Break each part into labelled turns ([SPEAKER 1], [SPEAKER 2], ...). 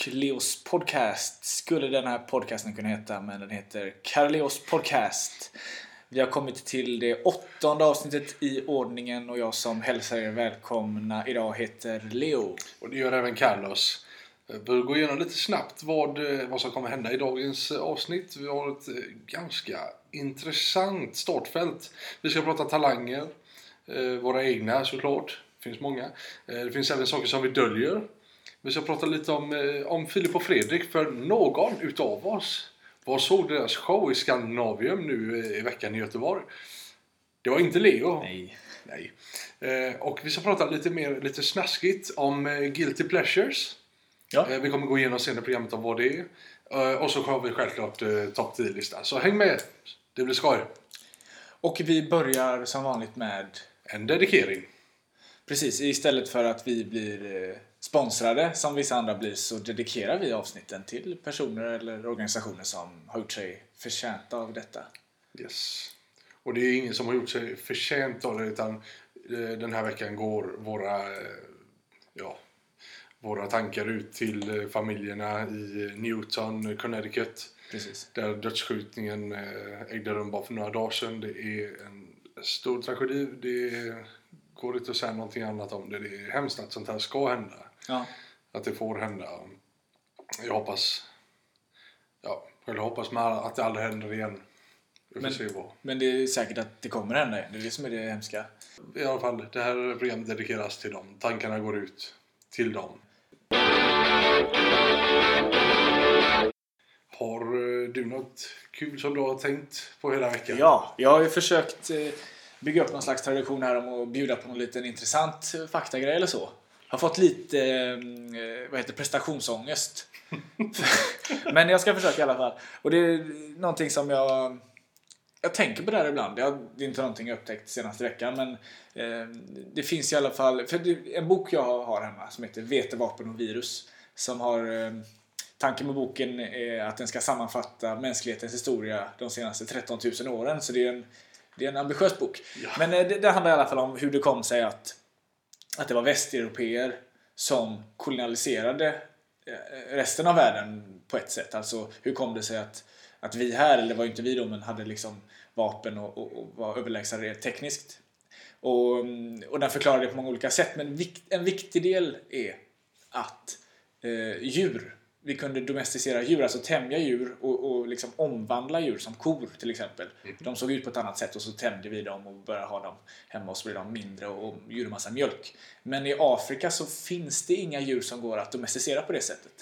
[SPEAKER 1] Och Leos podcast skulle den här podcasten kunna heta, men den heter Carleos podcast. Vi har kommit till det åttonde avsnittet i ordningen och jag som hälsar er välkomna idag heter Leo.
[SPEAKER 2] Och det gör även Carlos. Vi går igenom lite snabbt vad, eh, vad som kommer hända i dagens eh, avsnitt. Vi har ett eh, ganska intressant startfält. Vi ska prata talanger, våra egna såklart. Det finns många. Det finns även saker som vi döljer. Vi ska prata lite om, eh, om Filip och Fredrik för någon utav oss var såg deras show i Skandinavium nu i veckan i Göteborg. Det var inte Leo.
[SPEAKER 1] Nej.
[SPEAKER 2] Nej. Och vi ska prata lite mer, lite snaskigt om Guilty Pleasures.
[SPEAKER 1] Ja.
[SPEAKER 2] Vi kommer gå igenom senare programmet om vad det är. Och så har vi självklart topp 10-listan. Så häng med! Det blir skoj!
[SPEAKER 1] Och vi börjar som vanligt med...
[SPEAKER 2] En dedikering.
[SPEAKER 1] Precis, istället för att vi blir sponsrade som vissa andra blir så dedikerar vi avsnitten till personer eller organisationer som har gjort sig förtjänta av detta.
[SPEAKER 2] Yes. Och det är ingen som har gjort sig förtjänt av det utan den här veckan går våra, ja, våra tankar ut till familjerna i Newton, Connecticut.
[SPEAKER 1] Precis.
[SPEAKER 2] Där dödsskjutningen ägde rum bara för några dagar sedan. Det är en stor tragedi. Det går inte att säga någonting annat om det. Det är hemskt att sånt här ska hända.
[SPEAKER 1] Ja.
[SPEAKER 2] Att det får hända. Jag hoppas... Ja, jag hoppas med att det aldrig händer igen. Vi får
[SPEAKER 1] Men-
[SPEAKER 2] se vad.
[SPEAKER 1] Men det är säkert att det kommer hända. Det är det som är det hemska.
[SPEAKER 2] I alla fall, det här programmet dedikeras till dem. Tankarna går ut till dem. Har eh, du något kul som du har tänkt på hela veckan?
[SPEAKER 1] Ja, jag har ju försökt eh, bygga upp någon slags tradition här om att bjuda på någon liten intressant eh, faktagrej eller så. Har fått lite eh, vad heter prestationsångest. Men jag ska försöka i alla fall. Och det är någonting som jag jag tänker på det här ibland. Jag, det är inte någonting jag upptäckt senaste veckan men eh, det finns i alla fall för en bok jag har hemma som heter Vetevapen och virus som har eh, Tanken med boken är att den ska sammanfatta mänsklighetens historia de senaste 13 000 åren så det är en, det är en ambitiös bok.
[SPEAKER 2] Ja.
[SPEAKER 1] Men eh, det, det handlar i alla fall om hur det kom sig att, att det var västeuropeer som kolonialiserade eh, resten av världen på ett sätt. Alltså hur kom det sig att, att vi här, eller det var ju inte vi då, men hade liksom vapen och, och, och var överlägsna rent tekniskt. Och, och den förklarar det på många olika sätt. Men en viktig del är att eh, djur, vi kunde domesticera djur, alltså tämja djur och, och liksom omvandla djur som kor till exempel. De såg ut på ett annat sätt och så tämjde vi dem och började ha dem hemma och så blev de mindre och, gjorde massa mjölk. Men i Afrika så finns det inga djur som går att domesticera på det sättet.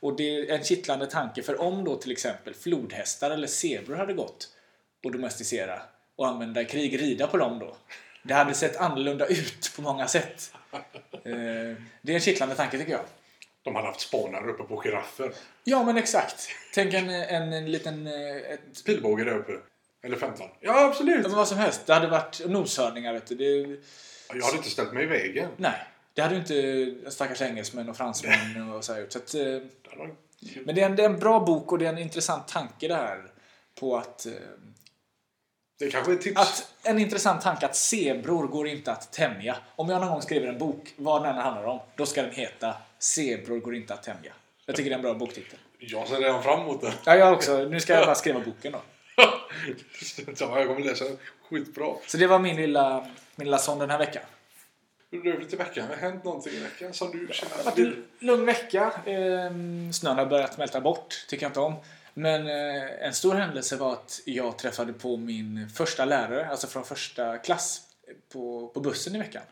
[SPEAKER 1] Och det är en kittlande tanke för om då till exempel flodhästar eller zebror hade gått och domesticera och använda krig, rida på dem då. Det hade sett annorlunda ut på många sätt. Eh, Det är en kittlande tanke tycker jag.
[SPEAKER 2] De hade haft spanare uppe på giraffer.
[SPEAKER 1] Ja men exakt. Tänk en, en, en liten... eh, Ett,
[SPEAKER 2] Pilbåge där uppe. Eller 15. Ja, absolut!
[SPEAKER 1] ja, men vad som helst. Det hade varit noshörningar vet du. Det,
[SPEAKER 2] Jag hade inte ställt mig i vägen.
[SPEAKER 1] nej. Det hade ju inte stackars engelsmän och fransmän och så här gjort. Så att, eh, Men det är, en, det är en bra bok och det är en intressant tanke det här. På att, eh,
[SPEAKER 2] Det kanske är ett tips.
[SPEAKER 1] att... En intressant tanke att zebror går inte att tämja. Om jag någon gång skriver en bok, vad den än handlar om, då ska den heta Zebror går inte att tämja. Jag tycker det är en bra boktitel.
[SPEAKER 2] Jag ser redan fram emot det.
[SPEAKER 1] Ja, jag också. Nu ska jag bara skriva boken då.
[SPEAKER 2] ja, jag kommer läsa den. Skitbra.
[SPEAKER 1] Så det var min lilla, min lilla sån den här veckan.
[SPEAKER 2] Hur är det till veckan? Har det hänt någonting i veckan som du känner
[SPEAKER 1] Det har varit en lugn vecka. Ehm, Snön har börjat smälta bort, tycker jag inte om. Men eh, en stor händelse var att jag träffade på min första lärare, alltså från första klass, på, på bussen i veckan.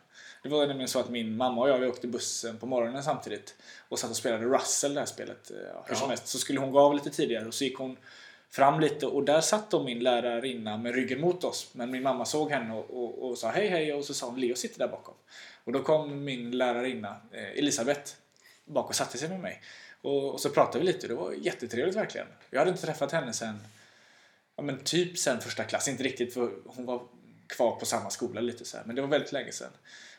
[SPEAKER 1] Det var nämligen så att min mamma och jag vi åkte bussen på morgonen samtidigt och satt och spelade Russell, det här spelet. eh, Ja, hur som helst. Så skulle hon gå av lite tidigare och så gick hon fram lite och där satt då min lärarinna med ryggen mot oss. Men min mamma såg henne och, och, och sa hej hej och så sa hon Leo sitter där bakom. Och då kom min lärarinna eh, Elisabeth bak och satte sig med mig. Och, och så pratade vi lite det var jättetrevligt verkligen. Jag hade inte träffat henne sen ja, men typ sen första klass, inte riktigt för hon var kvar på samma skola lite så här, men det var väldigt länge sedan.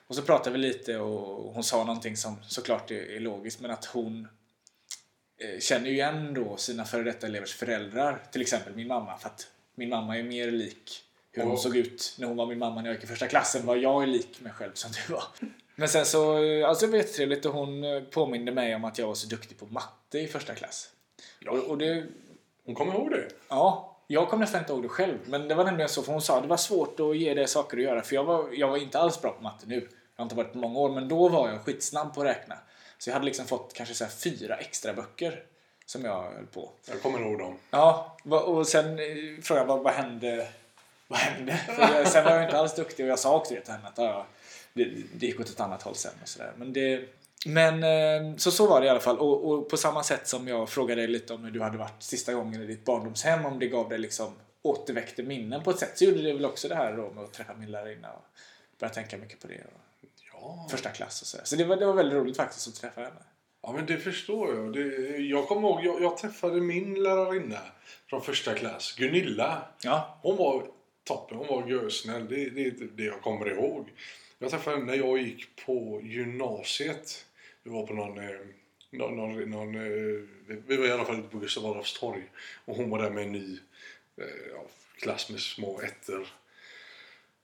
[SPEAKER 1] Och så pratade vi lite och hon sa någonting som såklart är, är logiskt men att hon eh, känner ju igen då sina före detta elevers föräldrar, till exempel min mamma, för att min mamma är mer lik hur hon
[SPEAKER 2] Och-
[SPEAKER 1] såg ut när hon var min mamma när jag gick i första klassen, vad jag är lik mig själv som du var. Men sen så, alltså det var jättetrevligt och hon eh, påminde mig om att jag var så duktig på matte i första klass.
[SPEAKER 2] Ja.
[SPEAKER 1] Och, och det,
[SPEAKER 2] Hon kommer ihåg det.
[SPEAKER 1] ja, jag kommer nästan inte ihåg det själv. Men det var nämligen så, för hon sa att det var svårt att ge dig saker att göra. För jag var, jag var inte alls bra på matte nu. Jag har inte varit på många år, men då var jag skitsnabb på att räkna. Så jag hade liksom fått kanske så fyra extra böcker som jag höll på.
[SPEAKER 2] Jag kommer ihåg dem.
[SPEAKER 1] Ja, och sen eh, frågade jag vad, vad hände? Vad hände? För jag, sen var jag inte alls duktig och jag sa också det till henne att ja, det, det gick åt ett annat håll sen och sådär. Men, det, men eh, så, så var det i alla fall. Och, och på samma sätt som jag frågade dig lite om när du hade varit sista gången i ditt barndomshem, om det gav dig liksom återväckte minnen på ett sätt, så gjorde det väl också det här då med att träffa min lärarinna och börja tänka mycket på det. Och
[SPEAKER 2] Ja.
[SPEAKER 1] första klass och sådär. Så det var, det var väldigt roligt faktiskt att träffa henne.
[SPEAKER 2] Ja, men det förstår jag. Det, jag kommer ihåg, jag, jag träffade min lärarinna från första klass, Gunilla.
[SPEAKER 1] Ja,
[SPEAKER 2] Hon var toppen, hon var görsnäll. Det, det är typ det jag kommer ihåg. Jag träffade henne när jag gick på gymnasiet. Vi var på någon... eh, någon, någon, någon eh, vi var i alla fall ute på Gustav Adolfs torg. Och hon var där med en ny eh, klass med små ettor.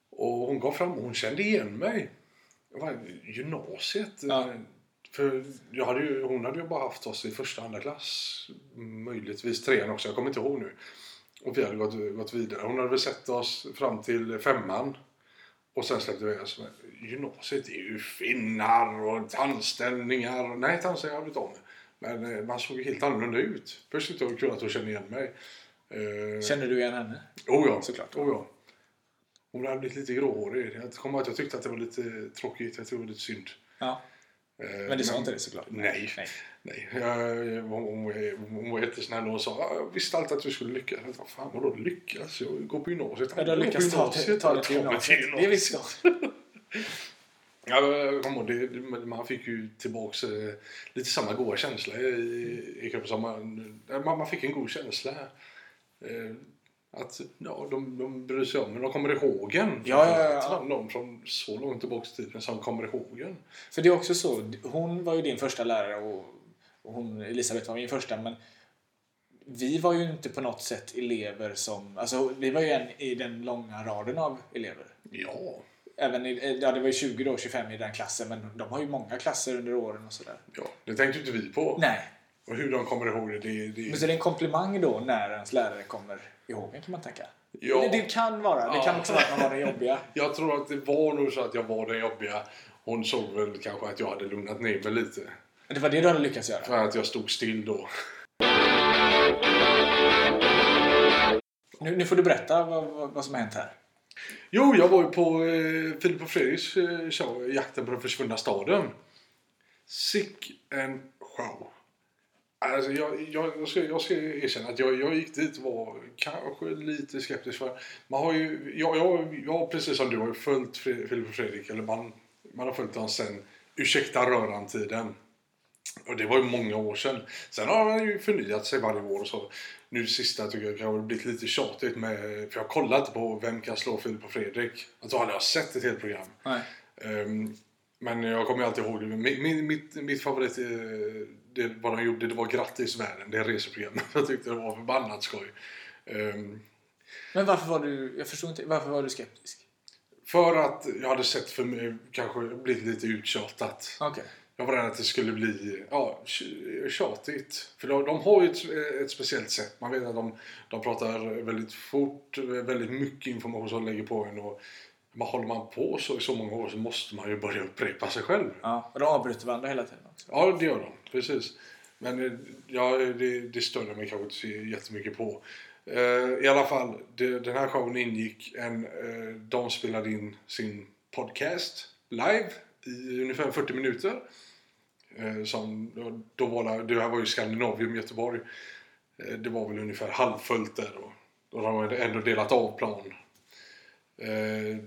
[SPEAKER 2] Och hon gav fram och hon kände igen mig. Jag var gymnasiet.
[SPEAKER 1] Ja.
[SPEAKER 2] För jag hade ju, hon hade ju bara haft oss i första andra klass. Möjligtvis trean också, jag kommer inte ihåg nu. Och vi hade gått, gått vidare. Hon hade väl sett oss fram till femman. Och sen släppte vi oss. Men Gymnasiet är ju finnar och tandställningar. Nej, tandställningar hade vi inte av med. Men eh, man såg ju helt annorlunda ut. Först tyckte jag att hon kände igen mig. Eh,
[SPEAKER 1] kände du igen henne?
[SPEAKER 2] oh ja,
[SPEAKER 1] Såklart.
[SPEAKER 2] Oh ja. Hon hade blivit lite gråhårig. Jag kommer att jag tyckte att det var lite tråkigt. Jag tyckte det var lite synd.
[SPEAKER 1] Ja.
[SPEAKER 2] Eh,
[SPEAKER 1] Men du sa inte det såklart?
[SPEAKER 2] Nej.
[SPEAKER 1] Nej.
[SPEAKER 2] Nej, jag, hon, hon, var jättesnäll och sa "Ja, jag visste alltid att du skulle lyckas. Jag tänkte, fan vadå lyckas? Jag går på gymnasiet.
[SPEAKER 1] Ja, du har lyckats ta, ta, ta det till gymnasiet. Det visste jag.
[SPEAKER 2] Ja, det, man fick ju tillbaks eh, lite samma goda känsla i, i kroppen man, man, man fick en god känsla. Att ja, de, de bryr sig om men de kommer ihåg en.
[SPEAKER 1] Ja, ja, ja.
[SPEAKER 2] Någon från så långt tillbaka i tiden som kommer ihåg en.
[SPEAKER 1] För det är också så, hon var ju din första lärare och, och hon, Elisabeth var min första men vi var ju inte på något sätt elever som, alltså vi var ju en i den långa raden av elever.
[SPEAKER 2] Ja,
[SPEAKER 1] Även i, ja det var ju 20 då, 25 i den klassen men de har ju många klasser under åren och sådär.
[SPEAKER 2] ja, det tänkte inte vi på.
[SPEAKER 1] Nej.
[SPEAKER 2] Och hur de kommer ihåg det, det, det
[SPEAKER 1] Men så det är en komplimang då när ens lärare kommer ihåg en kan man tänka.
[SPEAKER 2] Ja.
[SPEAKER 1] Det, det kan vara, det kan
[SPEAKER 2] Ja.
[SPEAKER 1] också vara att man var den jobbiga.
[SPEAKER 2] Jag tror att det var nog så att jag var den jobbiga. Hon såg väl kanske att jag hade lugnat ner mig lite.
[SPEAKER 1] Det var det du hade lyckats göra.
[SPEAKER 2] För att jag stod still då.
[SPEAKER 1] Nu, nu får du berätta vad, vad, vad som har hänt här.
[SPEAKER 2] Jo, jag var ju på eh, Filip och Fredriks eh, show Jakten på den försvunna staden. Sick en show. Alltså, jag, jag, jag, ska, jag ska erkänna att jag, jag gick dit och var kanske lite skeptisk. För man har ju, jag, jag, jag, precis som du, har ju följt Filip och Fredrik. Eller man, man har följt dem sen Ursäkta röran-tiden. Och det var ju många år sedan. Sen har han ju förnyat sig varje år och så. Nu sista tycker jag kan ha blivit lite tjatigt med... För jag kollade inte på Vem kan slå Filip och Fredrik? Alltså hade jag sett ett helt program. Ehm, men jag kommer ju alltid ihåg det. Min, min, mitt, mitt favorit, eh, det, vad de gjorde, det var Grattis världen. Det reseprogrammet. Jag tyckte det var förbannat skoj. Ehm,
[SPEAKER 1] Men varför var du, jag förstår inte, varför var du skeptisk?
[SPEAKER 2] för att jag hade sett för mig, kanske blivit lite uttjatat.
[SPEAKER 1] Okej.
[SPEAKER 2] Jag var rädd att det skulle bli ja, tj- tjatigt. För de, de har ju ett, ett speciellt sätt. Man vet att de, de pratar väldigt fort, väldigt mycket information som de lägger på en. Och man håller man på så i så många år så måste man ju börja upprepa sig själv.
[SPEAKER 1] Ja, och de avbryter varandra hela tiden också.
[SPEAKER 2] Ja, det gör de. Precis. Men eh, ja, det, det störde jag mig kanske inte så jättemycket på. Eh, I alla fall, det, den här showen ingick en... Eh, de spelade in sin podcast live i ungefär 40 minuter. Eh, som, då, var det, det här var ju Skandinavium, Göteborg. Eh, det var väl ungefär halvfullt där då. Då har hade ändå delat av plan. Eh,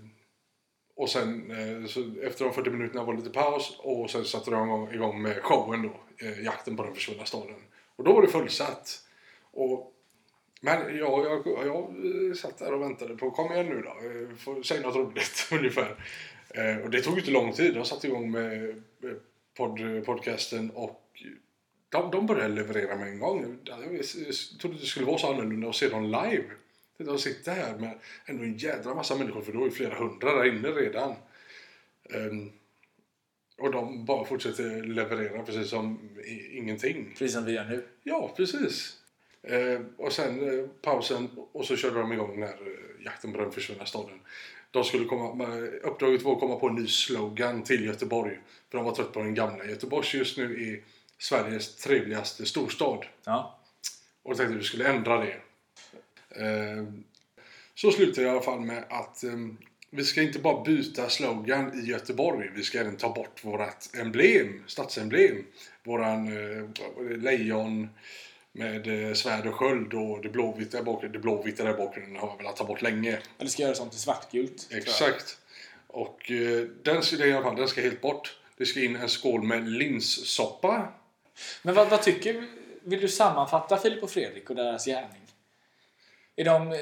[SPEAKER 2] och sen så efter de 40 minuterna var det lite paus och sen satte de igång med showen då. Eh, jakten på den försvunna staden. Och då var det fullsatt. Och, men jag, jag, jag eh, satt där och väntade på kom igen nu då. Eh, får- Säg något roligt ungefär. Eh, och det tog ju inte lång tid. De satte igång med pod, podcasten och de, de började leverera med en gång. Jag trodde det skulle vara så annorlunda att se dem live. De sitter här med ändå en jädra massa människor för det var ju flera hundra där inne redan. Ehm, och de bara fortsätter leverera precis som ingenting.
[SPEAKER 1] Precis som vi gör nu.
[SPEAKER 2] Ja, precis. Eh, och sen eh, pausen och så körde de igång när eh, jakten på den försvunna staden. De skulle komma, uppdraget var att komma på en ny slogan till Göteborg. För de var trött på den gamla. Göteborg just nu är Sveriges trevligaste storstad.
[SPEAKER 1] Ja.
[SPEAKER 2] Och tänkte att vi skulle ändra det. Eh, så slutade jag i alla fall med att eh, vi ska inte bara byta slogan i Göteborg. Vi ska även ta bort vårt emblem, stadsemblem. Våran eh, lejon med eh, svärd och sköld och det blåvita bakgrunden. Det blåvita där bakgrunden har jag velat ta bort länge.
[SPEAKER 1] Eller ska göra sånt till svartgult.
[SPEAKER 2] Exakt. Och eh, den, ska- i alla fall, den ska helt bort. Det ska in en skål med linssoppa.
[SPEAKER 1] Men vad, vad tycker Vill du sammanfatta Filip och Fredrik och deras gärning? Är de... eh,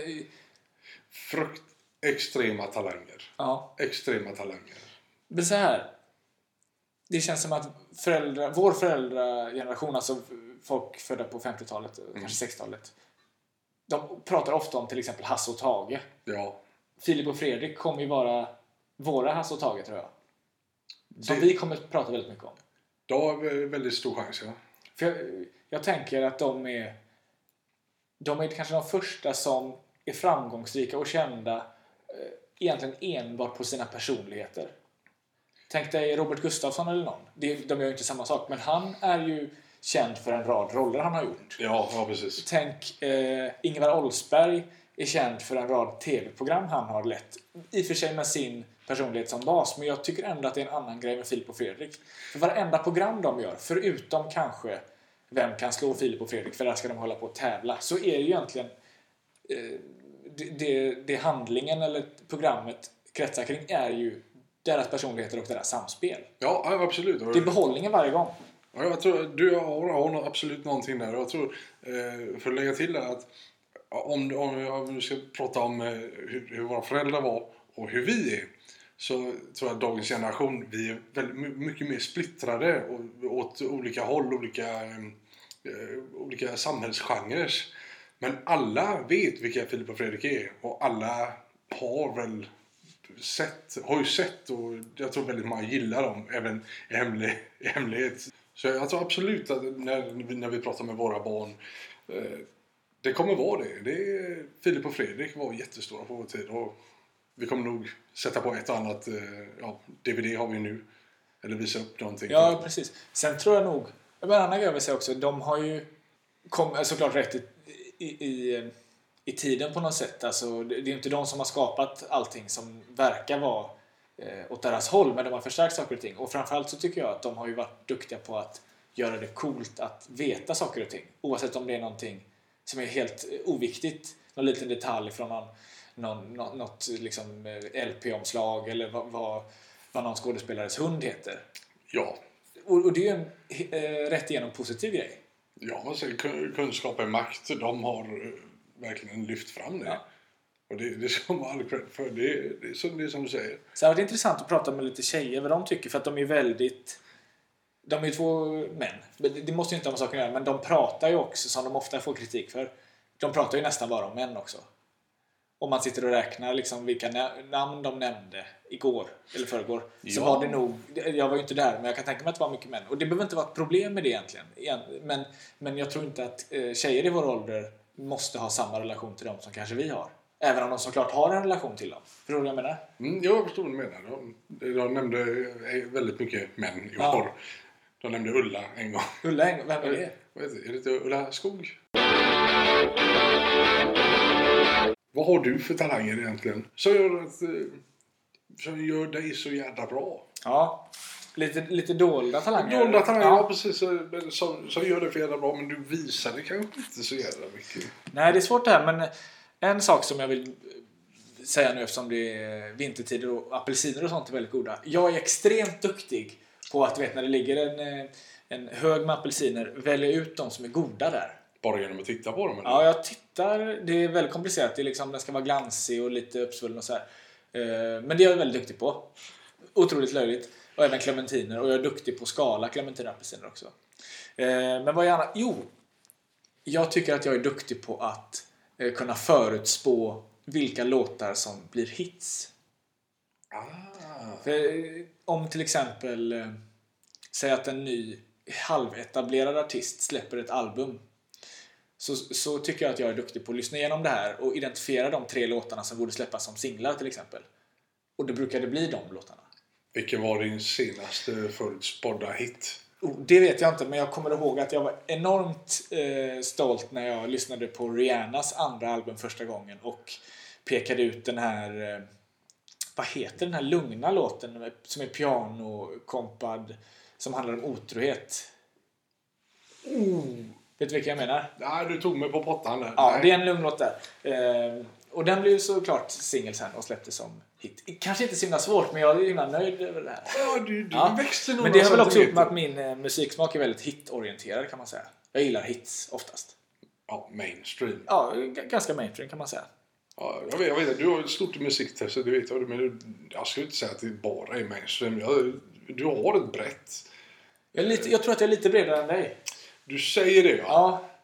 [SPEAKER 2] Frukt, extrema talanger.
[SPEAKER 1] Ja.
[SPEAKER 2] Extrema talanger.
[SPEAKER 1] Men så här. Det känns som att föräldrar, vår föräldrageneration, alltså folk födda på 50-talet, kanske 60-talet. De pratar ofta om till exempel Hasse och Tage.
[SPEAKER 2] Ja.
[SPEAKER 1] Filip och Fredrik kommer ju vara våra Hasse och Tage tror jag. Som
[SPEAKER 2] Det-
[SPEAKER 1] vi kommer att prata väldigt mycket om.
[SPEAKER 2] Vi väldigt stor chans, ja.
[SPEAKER 1] För jag, jag tänker att de är de är kanske de första som är framgångsrika och kända egentligen enbart på sina personligheter. Tänk dig Robert Gustafsson eller någon. De gör ju inte samma sak, men han är ju känd för en rad roller han har gjort.
[SPEAKER 2] Ja, ja precis.
[SPEAKER 1] Tänk eh, Ingvar Oldsberg är känd för en rad tv-program han har lett. I och för sig med sin personlighet som bas, men jag tycker ändå att det är en annan grej med Filip och Fredrik. För varenda program de gör, förutom kanske Vem kan slå Filip och Fredrik, för där ska de hålla på och tävla, så är det ju egentligen eh, det, det, det handlingen eller programmet kretsar kring är ju deras personligheter och deras samspel.
[SPEAKER 2] Ja, absolut.
[SPEAKER 1] Det är behållningen varje gång.
[SPEAKER 2] Ja, jag tror du har, har absolut någonting där. Jag tror, eh, för att lägga till det, att om, om, om vi ska prata om eh, hur, hur våra föräldrar var och hur vi är, så tror jag att dagens generation, vi är väldigt my- mycket mer splittrade och, åt olika håll, olika, eh, olika samhällsgenrer. Men alla vet vilka Filip och Fredrik är och alla har väl sett, har ju sett och jag tror väldigt många gillar dem även i, hemlig, i hemlighet. Så jag tror absolut att när, vi- när vi pratar med våra barn eh, det kommer vara det. det är, Filip och Fredrik var jättestora på vår tid och vi kommer nog sätta på ett och annat, eh, ja, DVD har vi nu. Eller visa upp någonting.
[SPEAKER 1] Ja, precis. Sen tror jag nog... En annan grej jag vill säga också, de har ju kom, såklart rätt i, i, i, tiden på något sätt. Alltså, det, är inte de som har skapat allting som verkar vara eh, åt deras håll, men de har förstärkt saker och ting. Och framförallt så tycker jag att de har ju varit duktiga på att göra det coolt att veta saker och ting. Oavsett om det är någonting som är helt eh, oviktigt, någon liten detalj från någon, någon, nå- något liksom, eh, LP-omslag eller vad, vad, vad någon skådespelares hund heter.
[SPEAKER 2] Ja,
[SPEAKER 1] Och, och det är ju en eh, rätt igenom positiv grej.
[SPEAKER 2] Ja kun- kunskap är makt. De har eh, verkligen lyft fram det.
[SPEAKER 1] Ja.
[SPEAKER 2] Och det, det ska man all cred för. Det, det, är som, det som säger.
[SPEAKER 1] Så det har varit intressant att prata med lite tjejer vad de tycker för att de är väldigt... De är ju två män. Det det måste ju inte ha med saken att göra men de pratar ju också som de ofta får kritik för. De pratar ju nästan bara om män också. Om man sitter och räknar liksom vilka namn de nämnde igår eller förrgår så
[SPEAKER 2] Ja.
[SPEAKER 1] var det nog, jag var ju inte där men jag kan tänka mig att det var mycket män. Och det behöver inte vara ett problem med det egentligen. Igen- Men, men jag tror inte att eh, tjejer i vår ålder måste ha samma relation till dem som kanske vi har. Även om de såklart har en relation till dem. Förstår du vad jag menar?
[SPEAKER 2] Mm, jag förstår vad du menar. De, de nämnde eh, väldigt mycket män i
[SPEAKER 1] Ja.
[SPEAKER 2] år. De nämnde Ulla en gång.
[SPEAKER 1] Ulla, Eng- vem är det?
[SPEAKER 2] Är det inte Ulla Skog? Vad har du för talanger egentligen? Som gör, att, eh, som gör dig så jävla bra?
[SPEAKER 1] Ja, lite, lite dolda talanger.
[SPEAKER 2] Dolda talanger, ja.
[SPEAKER 1] Ja.
[SPEAKER 2] precis. Som, som gör det för jävla bra, men du visar det kanske inte så jävla mycket.
[SPEAKER 1] Nej, det är svårt det här, men en sak som jag vill säga nu eftersom det är vintertider och apelsiner och sånt är väldigt goda. Jag är extremt duktig på att, du vet, när det ligger en, eh, en hög med apelsiner, välja ut de som är goda där.
[SPEAKER 2] Bara genom att titta på dem? Eller?
[SPEAKER 1] Ja, jag tittar. Det är väldigt komplicerat. Det är liksom, den ska vara glansig och lite uppsvullen och så här. Eh, Men det är jag väldigt duktig på. Otroligt löjligt. Och även clementiner. Och jag är duktig på att skala clementiner och apelsiner också. Eh, Men vad gärna... Jo! Jag tycker att jag är duktig på att eh, kunna förutspå vilka låtar som blir hits.
[SPEAKER 2] Ah.
[SPEAKER 1] För, om till exempel, säg att en ny halvetablerad artist släpper ett album. Så, så tycker jag att jag är duktig på att lyssna igenom det här och identifiera de tre låtarna som borde släppas som singlar till exempel. Och då brukar det bli de låtarna.
[SPEAKER 2] Vilken var din senaste förutspådda hit?
[SPEAKER 1] Oh, det vet jag inte, men jag kommer ihåg att jag var enormt eh, stolt när jag lyssnade på Rihannas andra album första gången och pekade ut den här eh, vad heter den här lugna låten som är pianokompad som handlar om otrohet? Vet du vilka jag menar?
[SPEAKER 2] Nej, du tog mig på pottan där.
[SPEAKER 1] Ja,
[SPEAKER 2] Nej.
[SPEAKER 1] det är en lugn låt där. Eh, och den blev såklart singel sen och släpptes som hit. Kanske inte så himla svårt, men jag är himla nöjd över det här.
[SPEAKER 2] Ja, du, du
[SPEAKER 1] Ja.
[SPEAKER 2] växte några
[SPEAKER 1] Men det har väl också gjort med att min eh, musiksmak är väldigt hitorienterad kan man säga. Jag gillar hits oftast.
[SPEAKER 2] Ja, mainstream.
[SPEAKER 1] Ja, ganska mainstream kan man säga.
[SPEAKER 2] Ja, jag, vet, jag vet du har ett stort musikintresse, det vet. Men du- jag skulle inte säga att det bara är mainstream. Jag, du har ett brett.
[SPEAKER 1] Jag, lite, jag tror att jag är lite bredare än dig.
[SPEAKER 2] Du säger det, ja.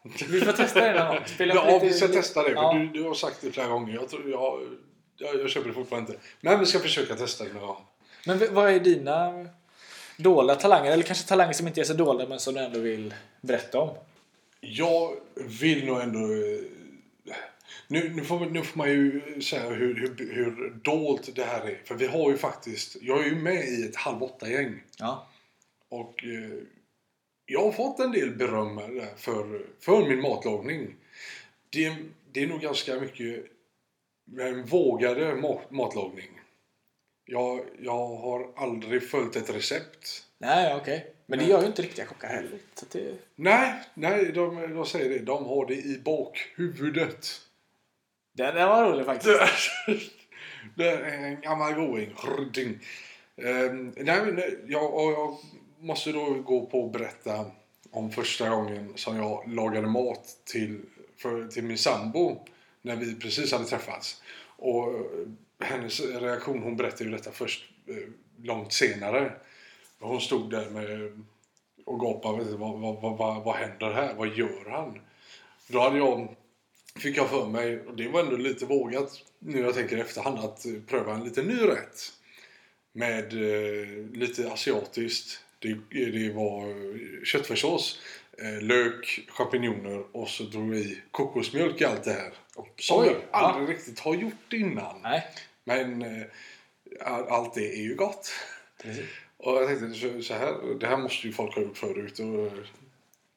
[SPEAKER 1] Ja, vi får testa det någon gång. Spela
[SPEAKER 2] Ja,
[SPEAKER 1] lite-
[SPEAKER 2] vi ska testa det.
[SPEAKER 1] Ja.
[SPEAKER 2] du, du har sagt det flera gånger. Jag, tror, jag, jag, jag köper det fortfarande inte. Men vi ska försöka testa det någon gång.
[SPEAKER 1] Men vad är dina dolda talanger? Eller kanske talanger som inte är så dolda men som du ändå vill berätta om?
[SPEAKER 2] Jag vill nog ändå... eh, Nu, nu, får, nu får man ju säga hur, hur, hur dolt det här är. För vi har ju faktiskt... Jag är ju med i ett halv åtta-gäng.
[SPEAKER 1] Ja.
[SPEAKER 2] Och eh, jag har fått en del beröm där för, för min matlagning. Det, det är nog ganska mycket en vågade mat, matlagning. Jag, jag har aldrig följt ett recept.
[SPEAKER 1] Nej, okej. Men det gör ju inte riktiga kockar heller. Det...
[SPEAKER 2] Nej, nej de, de säger det. De har det i bakhuvudet.
[SPEAKER 1] Den, den var rolig faktiskt.
[SPEAKER 2] Det är en gammal going. Ehm, nej, men jag, och jag måste då gå på och berätta om första gången som jag lagade mat till, för, till min sambo när vi precis hade träffats. Och hennes reaktion, hon berättade ju detta först eh, långt senare. Hon stod där med och gapade. Vad, vad, vad, vad, vad händer här? Vad gör han? Då hade jag, fick jag för mig, och det var ändå lite vågat nu jag tänker i efterhand, att pröva en lite ny rätt. Med eh, lite asiatiskt. Det, det var eh, köttfärssås, eh, lök, champinjoner och så drog vi i kokosmjölk i allt det här. Som
[SPEAKER 1] Oj,
[SPEAKER 2] jag
[SPEAKER 1] ja.
[SPEAKER 2] aldrig riktigt har gjort innan.
[SPEAKER 1] Nej.
[SPEAKER 2] Men eh, all- allt det är ju gott.
[SPEAKER 1] Precis.
[SPEAKER 2] Och jag tänkte så, här, det här måste ju folk ha gjort förut. Och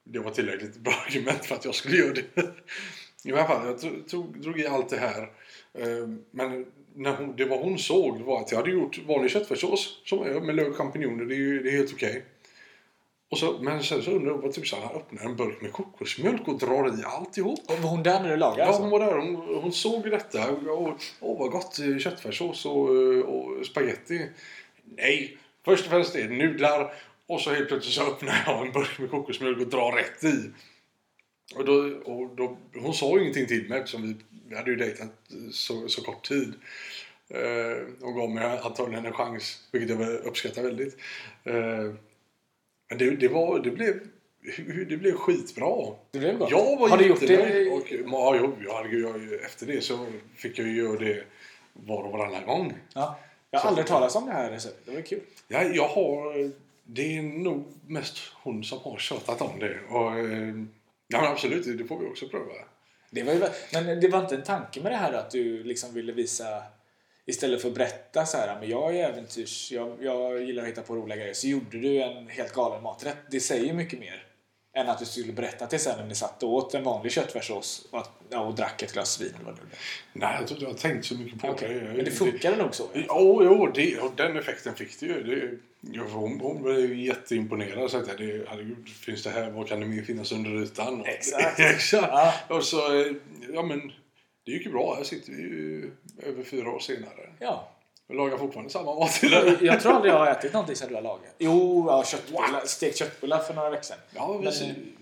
[SPEAKER 2] det var tillräckligt bra argument för att jag skulle göra det. I alla fall, jag tog, tog, drog i allt det här. Men när hon, det vad hon såg var att jag hade gjort vanlig köttfärssås som med lök och champinjoner. Det är ju det är helt okej. Och så, men sen så undrar jag vad tusan han öppnar en burk med kokosmjölk och drar i alltihop.
[SPEAKER 1] Och var hon där när du lagade
[SPEAKER 2] Ja,
[SPEAKER 1] alltså?
[SPEAKER 2] hon var där. Hon, hon såg detta. Och, åh, vad gott. eh, Köttfärssås och, eh, och spaghetti. Nej, först och främst är det nudlar. Och så helt plötsligt så öppnar jag en burk med kokosmjölk och drar rätt i. Och då, och då, hon sa ingenting till mig eftersom vi, vi hade ju dejtat så, så kort tid. Eh, hon gav mig antagligen en chans, vilket jag uppskattar väldigt. Eh, men det, det, var, det, blev, det blev skitbra.
[SPEAKER 1] Det blev gott.
[SPEAKER 2] Jag var
[SPEAKER 1] Har du gjort det?
[SPEAKER 2] Och, ja, jo, jag, jag, efter det så fick jag ju göra det var och varannan gång.
[SPEAKER 1] Ja. Jag har aldrig talat om det här receptet. Det var kul.
[SPEAKER 2] Ja, jag har... Det är nog mest hon som har tjatat om det. Och, eh, ja, absolut, det får vi också pröva.
[SPEAKER 1] Det var ju, men det var inte en tanke med det här att du liksom ville visa istället för att berätta så här, men jag är äventyrs, jag, jag gillar att hitta på roliga grejer, så gjorde du en helt galen maträtt. Det säger ju mycket mer än att du skulle berätta till sen när ni satt och åt en vanlig köttfärssås och, att- ja, och drack ett glas vin. eller.
[SPEAKER 2] Nej, jag tror inte jag har tänkt så mycket på
[SPEAKER 1] Okej.
[SPEAKER 2] det.
[SPEAKER 1] Men det funkade nog så.
[SPEAKER 2] Jo, jo det, och den effekten fick det ju. Det, ja, för hon, hon blev jätteimponerad. Så att jag, det, herregud, finns det här? Vad kan det mer finnas under ytan? Och-
[SPEAKER 1] Exakt.
[SPEAKER 2] Exakt.
[SPEAKER 1] Ja.
[SPEAKER 2] Och så, eh, ja men, det gick ju bra. Här sitter vi ju över fyra år senare.
[SPEAKER 1] Ja.
[SPEAKER 2] Jag lagar fortfarande samma mat till.
[SPEAKER 1] Jag tror aldrig jag har ätit någonting som du har lagat. Jo, ja, köttbullar, stekt köttbullar för några veckor sedan.
[SPEAKER 2] Ja, vi,
[SPEAKER 1] Men-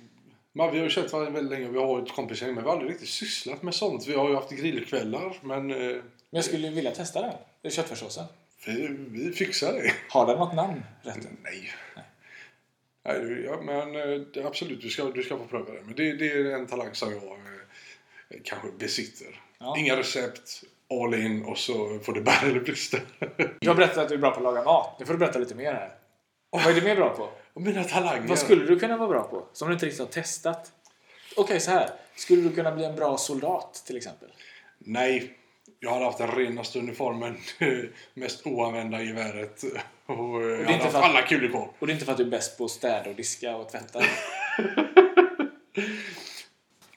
[SPEAKER 2] men, vi har ju känt varandra väldigt länge. Vi har ett kompisgäng, men vi har aldrig riktigt sysslat med sånt. Vi har ju haft grillkvällar, men eh,
[SPEAKER 1] Men jag skulle vilja testa den. Köttfärssåsen.
[SPEAKER 2] vi, vi fixar det.
[SPEAKER 1] Har den något namn? Rätten?
[SPEAKER 2] Nej. Nej, du- ja, men eh, det- absolut, du ska, du ska få pröva det. Men det, det är en talang som jag eh, kanske besitter.
[SPEAKER 1] Ja.
[SPEAKER 2] Inga recept, all in och så får det bära eller brista.
[SPEAKER 1] Du har berättat att du är bra på att laga mat. Nu får du berätta lite mer här. Vad är du mer bra på?
[SPEAKER 2] Och mina talanger.
[SPEAKER 1] Vad skulle du kunna vara bra på? Som du inte riktigt har testat? Okej, så här. Skulle du kunna bli en bra soldat till exempel?
[SPEAKER 2] Nej, jag hade haft den renaste uniformen, mest oanvända geväret och, och jag hade haft
[SPEAKER 1] att-
[SPEAKER 2] alla kulor kvar.
[SPEAKER 1] Och det är inte för att du är bäst på att städa och diska och tvätta.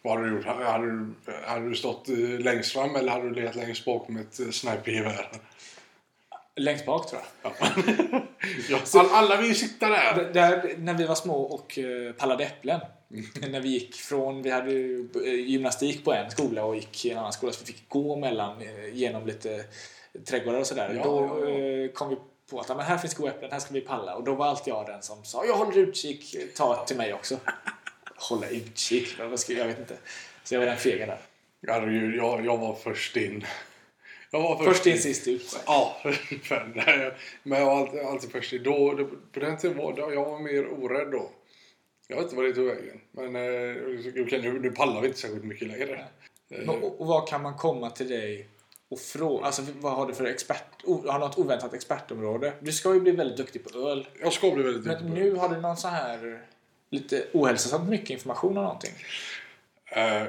[SPEAKER 2] Vad hade du gjort? Hade du, hade du stått eh, längst fram eller hade du legat längst bak med ett eh, snipergevär?
[SPEAKER 1] Längst bak tror jag.
[SPEAKER 2] Ja. All, alla vill sitta där!
[SPEAKER 1] Där, när vi var små och eh, pallade äpplen. när vi gick från, vi hade gymnastik på en skola och gick i en annan skola så vi fick gå mellan, genom lite trädgårdar och sådär.
[SPEAKER 2] Ja,
[SPEAKER 1] då
[SPEAKER 2] ja,
[SPEAKER 1] kom vi på att men här finns goda äpplen, här ska vi palla. Och då var alltid jag den som sa jag håller utkik, ta till mig också. Hålla utkik, vad ska, jag vet inte. Så jag var den fega där.
[SPEAKER 2] Herregud, jag, jag var först in. Jag var först,
[SPEAKER 1] Först in, sist ut.
[SPEAKER 2] Ja, men jag var alltid, alltid först in. Då, då, på den tiden var jag var mer orädd då. Jag vet inte vad det tog vägen. Men eh, okej, nu, nu pallar vi inte särskilt mycket längre.
[SPEAKER 1] Men, och, och vad kan man komma till dig och fråga? Alltså vad har du för expert... Har något oväntat expertområde? Du ska ju bli väldigt duktig på öl.
[SPEAKER 2] Jag ska bli väldigt
[SPEAKER 1] Men
[SPEAKER 2] duktig på
[SPEAKER 1] nu har du någon så här lite ohälsosamt mycket information om någonting.
[SPEAKER 2] Eh,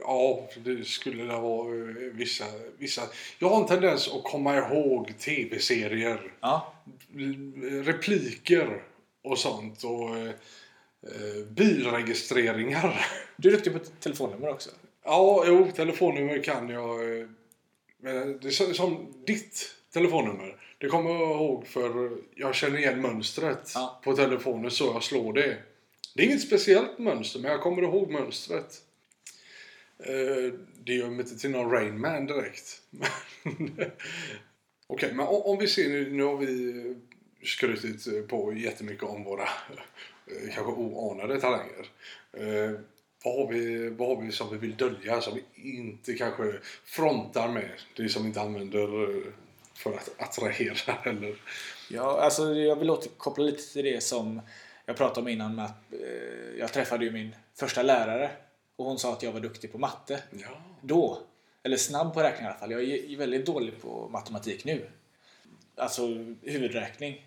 [SPEAKER 2] ja, det skulle det vara eh, vissa, vissa... Jag har en tendens att komma ihåg tv-serier,
[SPEAKER 1] Ja.
[SPEAKER 2] repliker och sånt och eh, bilregistreringar.
[SPEAKER 1] Du är duktig på telefonnummer också.
[SPEAKER 2] Ja, jo, telefonnummer kan jag. Men det är som ditt telefonnummer. Det kommer jag ihåg för jag känner igen mönstret
[SPEAKER 1] Ja.
[SPEAKER 2] på telefonen så jag slår det. Det är inget speciellt mönster men jag kommer ihåg mönstret. Eh, Det gör mig inte till någon Rain Man direkt. Okej, men om, om vi ser nu, nu har vi skrutit på jättemycket om våra eh, kanske oanade talanger. Eh, vad, har vi, vad har vi som vi vill dölja som vi inte kanske frontar med? Det som vi inte använder eh, för att attrahera eller...
[SPEAKER 1] Ja, alltså jag vill återkoppla lite till det som jag pratade om innan med att eh, jag träffade ju min första lärare och hon sa att jag var duktig på matte.
[SPEAKER 2] Ja.
[SPEAKER 1] Då. Eller snabb på räkning i alla fall. Jag är väldigt dålig på matematik nu. Alltså huvudräkning.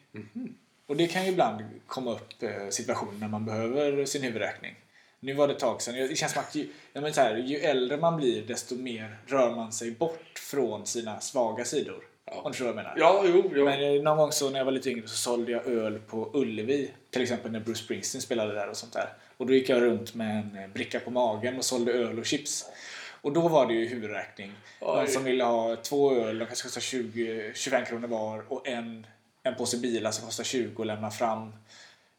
[SPEAKER 1] Och det kan ju ibland komma upp eh, situationer när man behöver sin huvudräkning. Nu var det ett tag sedan. Det känns som att ju, jag menar så här, ju äldre man blir desto mer rör man sig bort från sina svaga sidor. Om du förstår vad jag menar.
[SPEAKER 2] Ja, jo, jo.
[SPEAKER 1] Men eh, någon gång så när jag var lite yngre så sålde jag öl på Ullevi. Till exempel när Bruce Springsteen spelade där och sånt där. Och då gick jag runt med en eh, bricka på magen och sålde öl och chips. Och då var det ju huvudräkning.
[SPEAKER 2] Oj.
[SPEAKER 1] som ville ha två öl, de kanske kostar 20, 25 kronor var och en, en påse bilar som kostar 20 och lämna fram.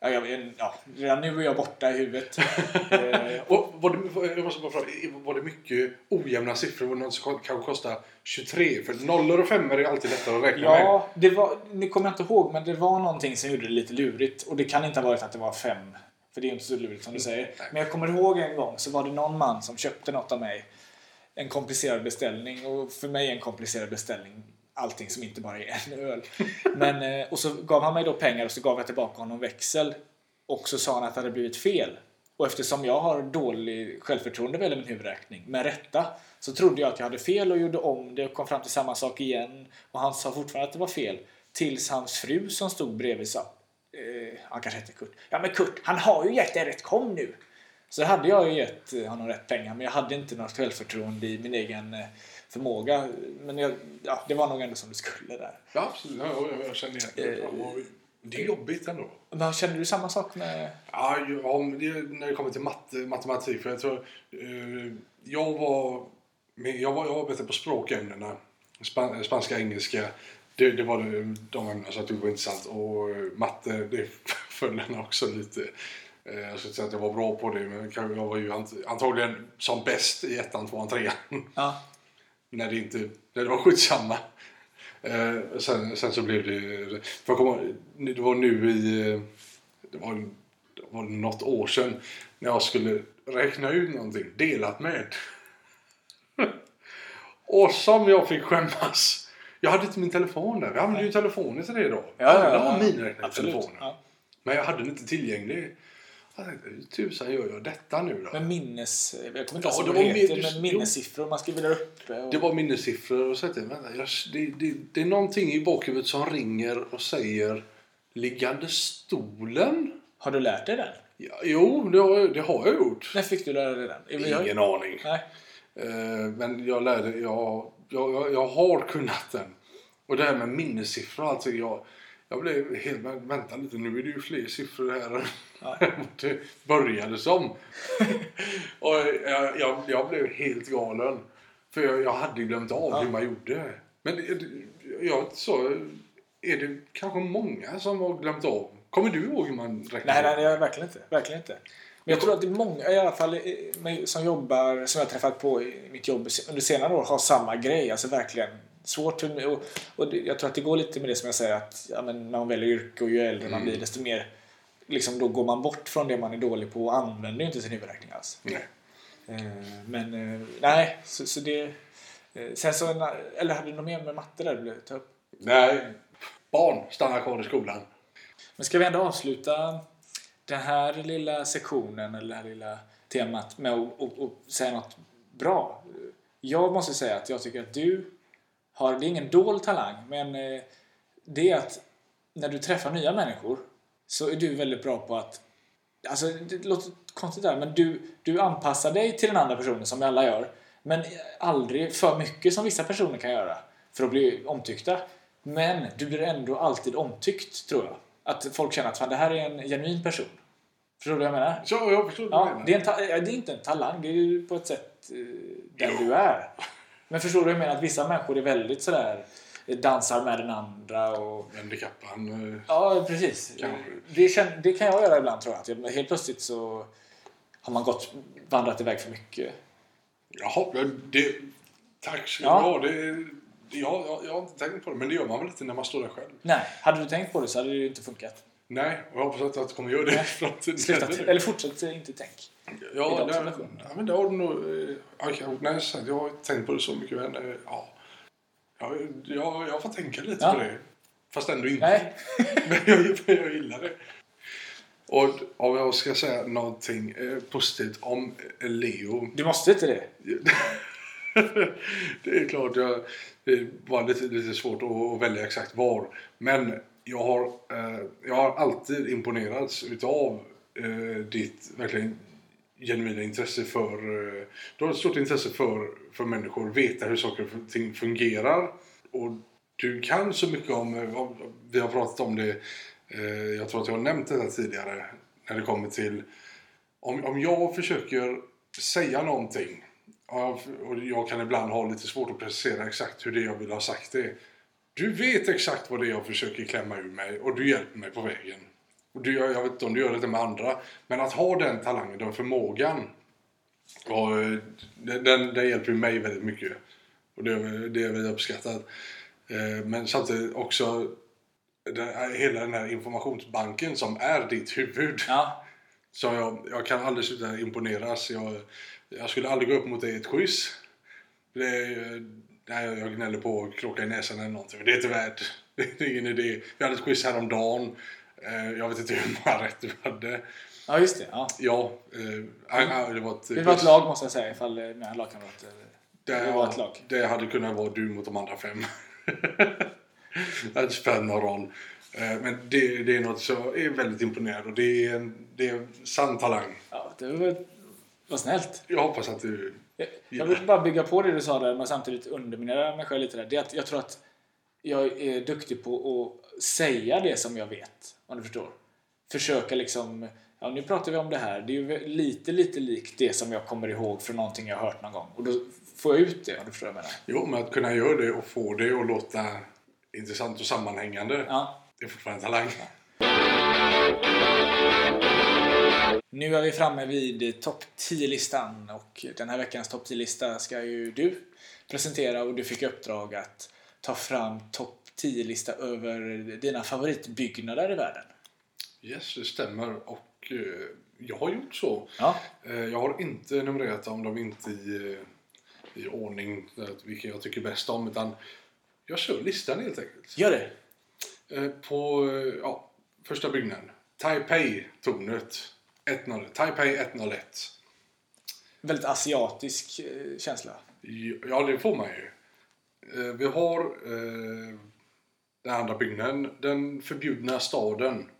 [SPEAKER 1] Ja, jag, ja, redan nu är jag borta i huvudet. Eh,
[SPEAKER 2] Och var det, jag måste bara fråga, var det mycket ojämna siffror? Var det något som kanske kostar 23? För nollor och femmor är alltid lättare att räkna med.
[SPEAKER 1] Ja, det var, nu kommer jag inte ihåg, men det var någonting som gjorde det lite lurigt. Och det kan inte ha varit att det var fem. För det är inte så lurigt som du säger.
[SPEAKER 2] Nej.
[SPEAKER 1] Men jag kommer ihåg en gång så var det någon man som köpte något av mig. En komplicerad beställning. Och för mig en komplicerad beställning allting som inte bara är en öl. Men, eh, och så gav han mig då pengar och så gav jag tillbaka honom växel. Och så sa han att det hade blivit fel. Och eftersom jag har dålig självförtroende vad gäller min huvudräkning, med rätta, så trodde jag att jag hade fel och gjorde om det och kom fram till samma sak igen. Och han sa fortfarande att det var fel. Tills hans fru som stod bredvid sa, eh, han kanske hette Kurt, ja men Kurt, han har ju gett dig rätt, kom nu! Så hade jag ju gett eh, honom rätt pengar, men jag hade inte något självförtroende i min egen eh, förmåga. Men jag, ja, det var nog ändå som det skulle där.
[SPEAKER 2] Ja, absolut. Ja, jag, jag känner igen det.
[SPEAKER 1] Eh,
[SPEAKER 2] Det är jobbigt ändå.
[SPEAKER 1] Men känner du samma sak med...
[SPEAKER 2] Ja, om det, när det kommer till matte, matematik. För jag tror... Eh, jag var... Jag var, jag var bättre på språkämnena. Span, spanska, engelska. Det, det var det, de ämnena som jag tyckte var intressant. Och eh, matte, det föll också lite. Eh, Jag skulle säga att jag var bra på det, men jag var ju ant- antagligen som bäst i ettan, tvåan, trean.
[SPEAKER 1] Ja,
[SPEAKER 2] när det inte när det var skitsamma. Eh, sen, sen så blev det... För kommer, det var nu i... eh, Det var, det var något år sedan när jag skulle räkna ut någonting delat med. Och som jag fick skämmas. Jag hade inte min telefon där. Jag använde ju telefonen till det då.
[SPEAKER 1] ja, ja,
[SPEAKER 2] Alla har
[SPEAKER 1] ja.
[SPEAKER 2] i
[SPEAKER 1] absolut.
[SPEAKER 2] telefonen.
[SPEAKER 1] Ja.
[SPEAKER 2] Men jag hade den inte tillgänglig. Jag hur tusan gör jag detta nu då?
[SPEAKER 1] Men minnes... Jag kommer inte
[SPEAKER 2] Ja, det var
[SPEAKER 1] heter,
[SPEAKER 2] minnes-
[SPEAKER 1] men minnessiffror. Man skriver där uppe. Och...
[SPEAKER 2] Det var minnessiffror och så jag, vänta, jag, det, det, det är någonting i bakhuvudet som ringer och säger Liggande stolen?
[SPEAKER 1] Har du lärt dig den?
[SPEAKER 2] Ja, jo, det har, jag- det har jag gjort.
[SPEAKER 1] När fick du lära dig den?
[SPEAKER 2] Ingen aning.
[SPEAKER 1] Nej.
[SPEAKER 2] Eh, men jag lärde, jag, jag, jag, jag har kunnat den. Och det här med minnessiffror, alltså jag, jag blev helt, vänta lite, nu är det ju fler siffror här än
[SPEAKER 1] Ja.
[SPEAKER 2] det började som. och jag, jag, jag blev helt galen. För jag, jag hade glömt av
[SPEAKER 1] Ja.
[SPEAKER 2] hur man gjorde. Men jag så, är det kanske många som har glömt av? Kommer du ihåg hur man räknar?
[SPEAKER 1] Nej, nej, jag verkligen inte. Verkligen inte. Men jag tror att det är många i alla fall som jobbar, som jag har träffat på i mitt jobb under senare år, har samma grej. Alltså verkligen svårt. Och, och jag tror att det går lite med det som jag säger att ja, men när man väljer yrke och ju äldre man blir desto mer liksom, då går man bort från det man är dålig på och använder inte sin huvudräkning alls.
[SPEAKER 2] Nej.
[SPEAKER 1] Eh, Men eh, nej, så, så det... eh, Sen så, eller hade du något mer med matte där du ville ta upp?
[SPEAKER 2] nej. Barn stannar kvar i skolan.
[SPEAKER 1] Men ska vi ändå avsluta den här lilla sektionen eller det här lilla temat med att och, och säga något bra? Jag måste säga att jag tycker att du har, det är ingen dold talang, men eh, det är att när du träffar nya människor så är du väldigt bra på att Alltså, det låter konstigt där, men du, du anpassar dig till den andra personen som vi alla gör. Men aldrig för mycket som vissa personer kan göra för att bli omtyckta. Men du blir ändå alltid omtyckt, tror jag. Att folk känner att fan, det här är en genuin person. Förstår du vad jag menar?
[SPEAKER 2] Så jag förstår vad du
[SPEAKER 1] Ja,
[SPEAKER 2] menar.
[SPEAKER 1] det, är ta- ja, det är inte en talang, det är ju på ett sätt eh, den du är. Men förstår du vad jag menar? Att vissa människor är väldigt sådär eh, dansar med den andra och
[SPEAKER 2] Handikappan. eh,
[SPEAKER 1] Ja, precis. Det, kän, det kan jag göra ibland tror jag. Att helt plötsligt så har man gått, vandrat iväg för mycket.
[SPEAKER 2] Jaha, det... Tack ska
[SPEAKER 1] Ja.
[SPEAKER 2] ha. Det, jag, jag, jag har inte tänkt på det, men det gör man väl inte när man står där själv?
[SPEAKER 1] Nej, hade du tänkt på det så hade det ju inte funkat.
[SPEAKER 2] Nej, och jag hoppas att jag inte kommer göra det i framtiden.
[SPEAKER 1] Sluta, eller fortsätt inte tänk.
[SPEAKER 2] Ja,
[SPEAKER 1] situationerna.
[SPEAKER 2] ja, men det har du nog... eh, ja, kanske- Nej, jag har inte tänkt på det så mycket. Men, eh, ja. Ja, jag, jag får tänka lite
[SPEAKER 1] Ja.
[SPEAKER 2] på det. Fast ändå inte.
[SPEAKER 1] Nej.
[SPEAKER 2] Men jag, men jag gillar det. Och om jag ska säga någonting eh, positivt om eh, Leo.
[SPEAKER 1] Du måste inte det.
[SPEAKER 2] det är klart, jag, det var lite, lite svårt att välja exakt var. Men jag har, eh, jag har alltid imponerats utav eh, ditt verkligen genuina intresse för... Eh, du har ett stort intresse för, för människor, veta hur saker och ting fungerar. Och du kan så mycket om, eh, om vi har pratat om det, eh, jag tror att jag har nämnt det tidigare, när det kommer till om, om jag försöker säga någonting och jag kan ibland ha lite svårt att precisera exakt hur det jag vill ha sagt det. Du vet exakt vad det är jag försöker klämma ur mig och du hjälper mig på vägen. Och du, jag vet inte om du gör det med andra, men att ha den talangen, den förmågan, och, eh, den, den, hjälper mig väldigt mycket. Och det, är- det väldigt uppskattat. Eh, Men samtidigt också den, hela den här informationsbanken som är ditt huvud.
[SPEAKER 1] Ja.
[SPEAKER 2] Så jag, jag kan aldrig sluta imponeras. Jag, jag skulle aldrig gå upp mot dig i ett quiz. Det nej, jag gnäller på och klocka i näsan eller någonting. Det är inte värt. Det är ingen idé. Vi hade ett quiz häromdagen. Eh, Jag vet inte hur många rätt du hade.
[SPEAKER 1] ja, just det. Ja.
[SPEAKER 2] Ja, ja, det var ett
[SPEAKER 1] Det var ett lag måste jag säga ifall eh, mina lagkamrater...
[SPEAKER 2] Det,
[SPEAKER 1] Det var ett lag.
[SPEAKER 2] det hade kunnat vara du mot de andra fem. det spelat någon roll. Men det, det är något som jag är väldigt imponerad och det är en, det är en sann talang.
[SPEAKER 1] Ja, det var, var snällt.
[SPEAKER 2] Jag hoppas att du...
[SPEAKER 1] Jag- vill bara bygga på det du sa där men samtidigt underminera mig själv lite där. Det är att jag tror att jag är duktig på att säga det som jag vet. Om du förstår. Försöka liksom... Ja, nu pratar vi om det här. Det är ju lite, lite likt det som jag kommer ihåg från någonting jag har hört någon gång. Och då får jag ut det, om du förstår vad jag menar.
[SPEAKER 2] Jo, men att kunna göra det och få det att låta intressant och sammanhängande.
[SPEAKER 1] Ja.
[SPEAKER 2] Det är fortfarande en talang.
[SPEAKER 1] Nu är vi framme vid topp 10-listan och den här veckans topp 10-lista ska ju du presentera och du fick i uppdrag att ta fram topp 10-lista över dina favoritbyggnader i världen.
[SPEAKER 2] Yes, det stämmer. Och eh, jag har gjort så.
[SPEAKER 1] Ja,
[SPEAKER 2] Eh, jag har inte numrerat dem, de är inte i, eh, i ordning, vilka jag tycker bäst om. Utan jag kör listan helt enkelt.
[SPEAKER 1] gör det!
[SPEAKER 2] På ja, första byggnaden. Taipei-tornet. 1-0. Taipei 101.
[SPEAKER 1] Väldigt asiatisk eh, känsla.
[SPEAKER 2] Ja, det får man ju. Eh, Vi har eh, den andra byggnaden, den förbjudna staden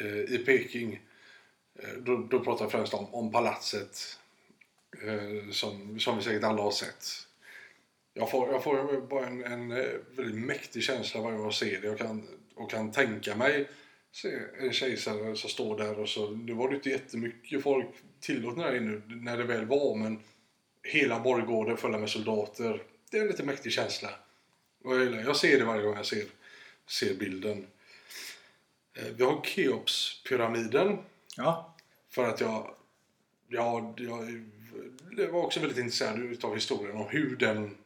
[SPEAKER 2] eh, i Peking. Då, då pratar jag främst om, om palatset eh, som, som vi säkert alla har sett. Jag får, jag får bara en, en väldigt mäktig känsla varje gång jag ser det och kan, och kan tänka mig en kejsare som står där och så, nu var det inte jättemycket folk tillåtna där inne när det väl var men hela borggården fulla med soldater. Det är en lite mäktig känsla. Och jag, gillar- jag ser det varje gång jag ser, ser bilden. Eh, Vi har Keops-pyramiden.
[SPEAKER 1] Ja.
[SPEAKER 2] För att jag, jag, jag, jag var också väldigt intresserad av historien om hur den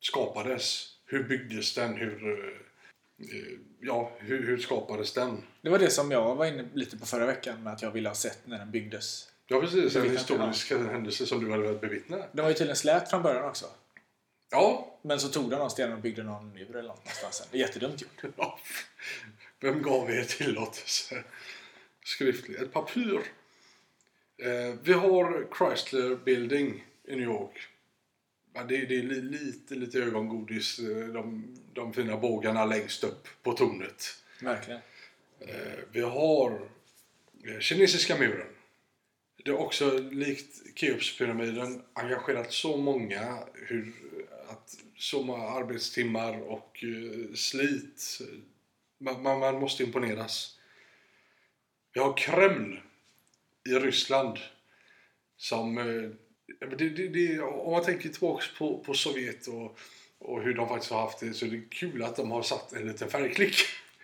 [SPEAKER 2] skapades. Hur byggdes den? Hur, eh, ja, hur, hur skapades den?
[SPEAKER 1] Det var det som jag var inne lite på förra veckan med att jag ville ha sett när den byggdes.
[SPEAKER 2] Ja, precis. En historisk händelse som du hade velat bevittna.
[SPEAKER 1] Den var ju tydligen slät från början också.
[SPEAKER 2] Ja,
[SPEAKER 1] Men så tog de någon sten och byggde någon mur eller något någonstans. Det är jättedumt gjort.
[SPEAKER 2] Ja. Vem gav er tillåtelse? Skriftligt. Ett papyr. Eh, vi har Chrysler Building i New York. Ja, det, det är li, lite, lite ögongodis. eh, De, de fina bågarna längst upp på tornet.
[SPEAKER 1] Verkligen.
[SPEAKER 2] Eh, vi har eh, kinesiska muren. Det är också likt Keopspyramiden engagerat så många hur att så många arbetstimmar och slit. Man, man, man måste imponeras. Vi har Kreml i Ryssland som ja, men det, det, det, om man tänker tillbaka på, på Sovjet och, och hur de faktiskt har haft det så är det kul att de har satt en liten färgklick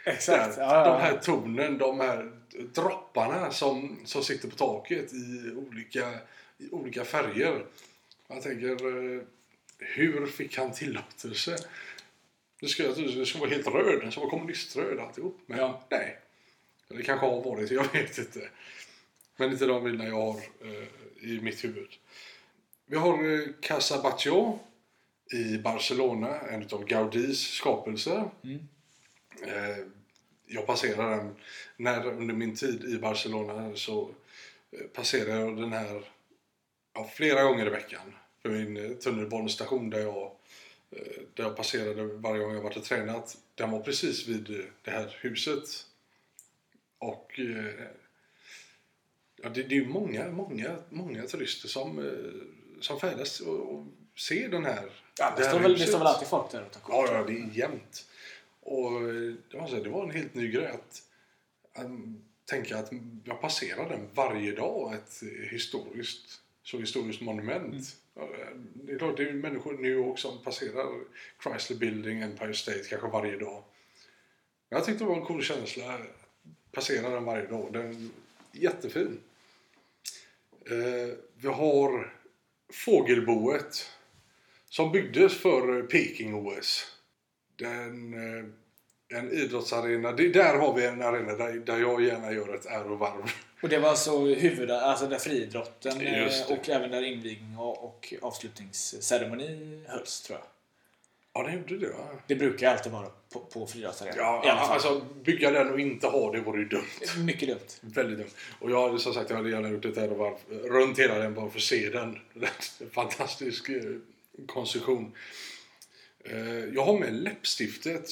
[SPEAKER 1] Exakt. Ja, ja,
[SPEAKER 2] De här tornen, de här dropparna som, som sitter på taket i olika, i olika färger. Jag tänker, eh, hur fick han tillåtelse? Det ska, det ska vara helt röd, den ska vara kommuniströd alltihop. Men
[SPEAKER 1] Ja.
[SPEAKER 2] nej. Det kanske har varit, jag vet inte. Men inte de bilderna jag har eh, i mitt huvud. Vi har eh, Casa Batlló i Barcelona, en av Gaudis skapelser.
[SPEAKER 1] Mm.
[SPEAKER 2] Eh, jag passerar den, när, under min tid i Barcelona så eh, passerar jag den här ja, flera gånger i veckan. För min tunnelbanestation där jag, där jag passerade varje gång jag varit och tränat, den var precis vid det här huset. Och ja, det, det är ju många, många, många turister som, som färdas och, och ser den här
[SPEAKER 1] Ja, det,
[SPEAKER 2] här
[SPEAKER 1] står väl, det står väl alltid folk där och tar kort.
[SPEAKER 2] Ja, ja, det är jämnt. Och det var, så här, det var en helt ny grej att um, tänka att jag passerar den varje dag, ett historiskt, så historiskt monument. Ja, eh, Det är klart, det är människor i New York som passerar Chrysler Building, Empire State kanske varje dag. Men jag tyckte det var en cool känsla. Passera den varje dag. Den är jättefin. Eh, vi har Fågelboet som byggdes för Peking-OS. Den, eh, en idrottsarena. Det, där har vi en arena där, där jag gärna gör ett ärovarv.
[SPEAKER 1] Och det var alltså huvud, alltså där friidrotten eh, och även där invigning och, och avslutningsceremoni hölls tror jag.
[SPEAKER 2] Ja, det gjorde det?
[SPEAKER 1] Det brukar alltid vara på, på friidrottsarenan.
[SPEAKER 2] Ja,
[SPEAKER 1] I alla fall.
[SPEAKER 2] alltså bygga den och inte ha det vore ju dumt.
[SPEAKER 1] Mycket dumt.
[SPEAKER 2] Väldigt dumt. Och jag hade som sagt jag hade gärna gjort ett ärovarv runt hela den bara för att se den. Fantastisk eh, konstruktion. Eh, jag har med läppstiftet.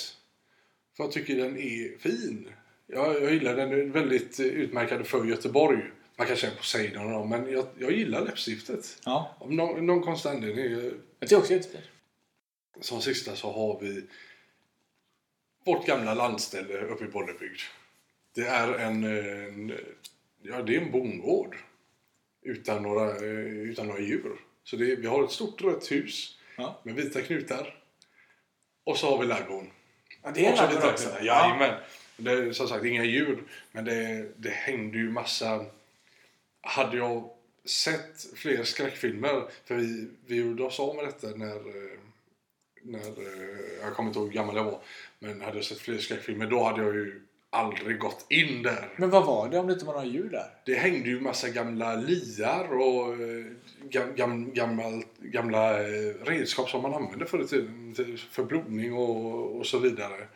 [SPEAKER 2] För jag tycker den är fin. Jag, jag gillar den. Den är väldigt eh, utmärkande för Göteborg. Man kan säga Poseidon och dem, men jag, jag gillar läppstiftet.
[SPEAKER 1] Ja,
[SPEAKER 2] Av någon, någon konstig anledning.
[SPEAKER 1] jag tycker också jättefint.
[SPEAKER 2] Som sista så har vi vårt gamla landställe uppe i Bollebygd. Det är en, en, ja, det är en bondgård utan några, eh, utan några djur. Så det vi har ett stort rött hus
[SPEAKER 1] Ja.
[SPEAKER 2] med vita knutar. Och så har vi ladugården.
[SPEAKER 1] Ja, det är en
[SPEAKER 2] vita
[SPEAKER 1] också.
[SPEAKER 2] Jajamän. Det är som sagt inga djur, men det, det hängde ju massa... Hade jag sett fler skräckfilmer, för vi, vi gjorde oss av med detta när... när eh, jag kommer inte ihåg hur gammal jag var, men hade jag sett fler skräckfilmer då hade jag ju aldrig gått in där.
[SPEAKER 1] Men vad var det om det inte var några djur där?
[SPEAKER 2] Det hängde ju massa gamla liar och eh, gam, gam, gamla, gamla eh, redskap som man använde förr i tiden för blodning och, och så vidare.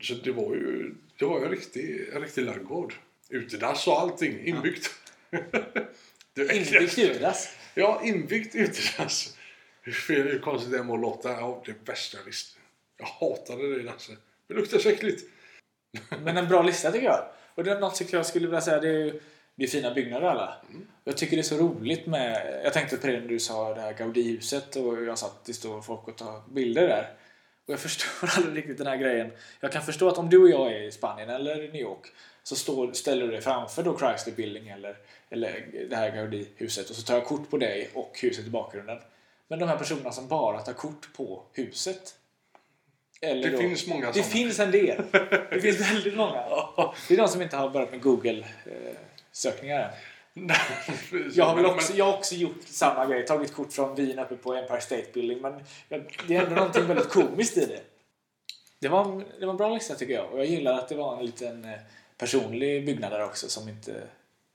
[SPEAKER 2] Så det var ju, det var ju en riktig, en riktig ladugård. Utedass och allting inbyggt. Är
[SPEAKER 1] Inbyggt utedass.
[SPEAKER 2] Ja, inbyggt utedass. Hur konstigt det är må låta. Ja, det värsta jag visste. Jag hatade det Lasse. Det luktar så äckligt.
[SPEAKER 1] Men en bra lista tycker jag. Och det är något jag skulle vilja säga. Det är, ju- det är fina byggnader alla. Jag tycker det är så roligt med... Jag tänkte på det när du sa det här Gaudí-huset och jag satt, det står folk och tar bilder där. Och jag förstår aldrig riktigt den här grejen. Jag kan förstå att om du och jag är i Spanien eller New York så står, ställer du dig framför då Chrysler Building eller, eller det här Gaudí-huset och så tar jag kort på dig och huset i bakgrunden. Men de här personerna som bara tar kort på huset. Eller
[SPEAKER 2] Det
[SPEAKER 1] då,
[SPEAKER 2] finns många
[SPEAKER 1] Det
[SPEAKER 2] sådana.
[SPEAKER 1] finns en del. Det finns väldigt många. Det är de som inte har börjat med Google-sökningar än. Jag har, väl också, jag har också gjort samma grej. Tagit kort från Wien uppe på Empire State Building. Men det är ändå någonting väldigt komiskt i det. Det var, det var en bra lista tycker jag. Och jag gillar att det var en liten eh, personlig byggnad där också som inte,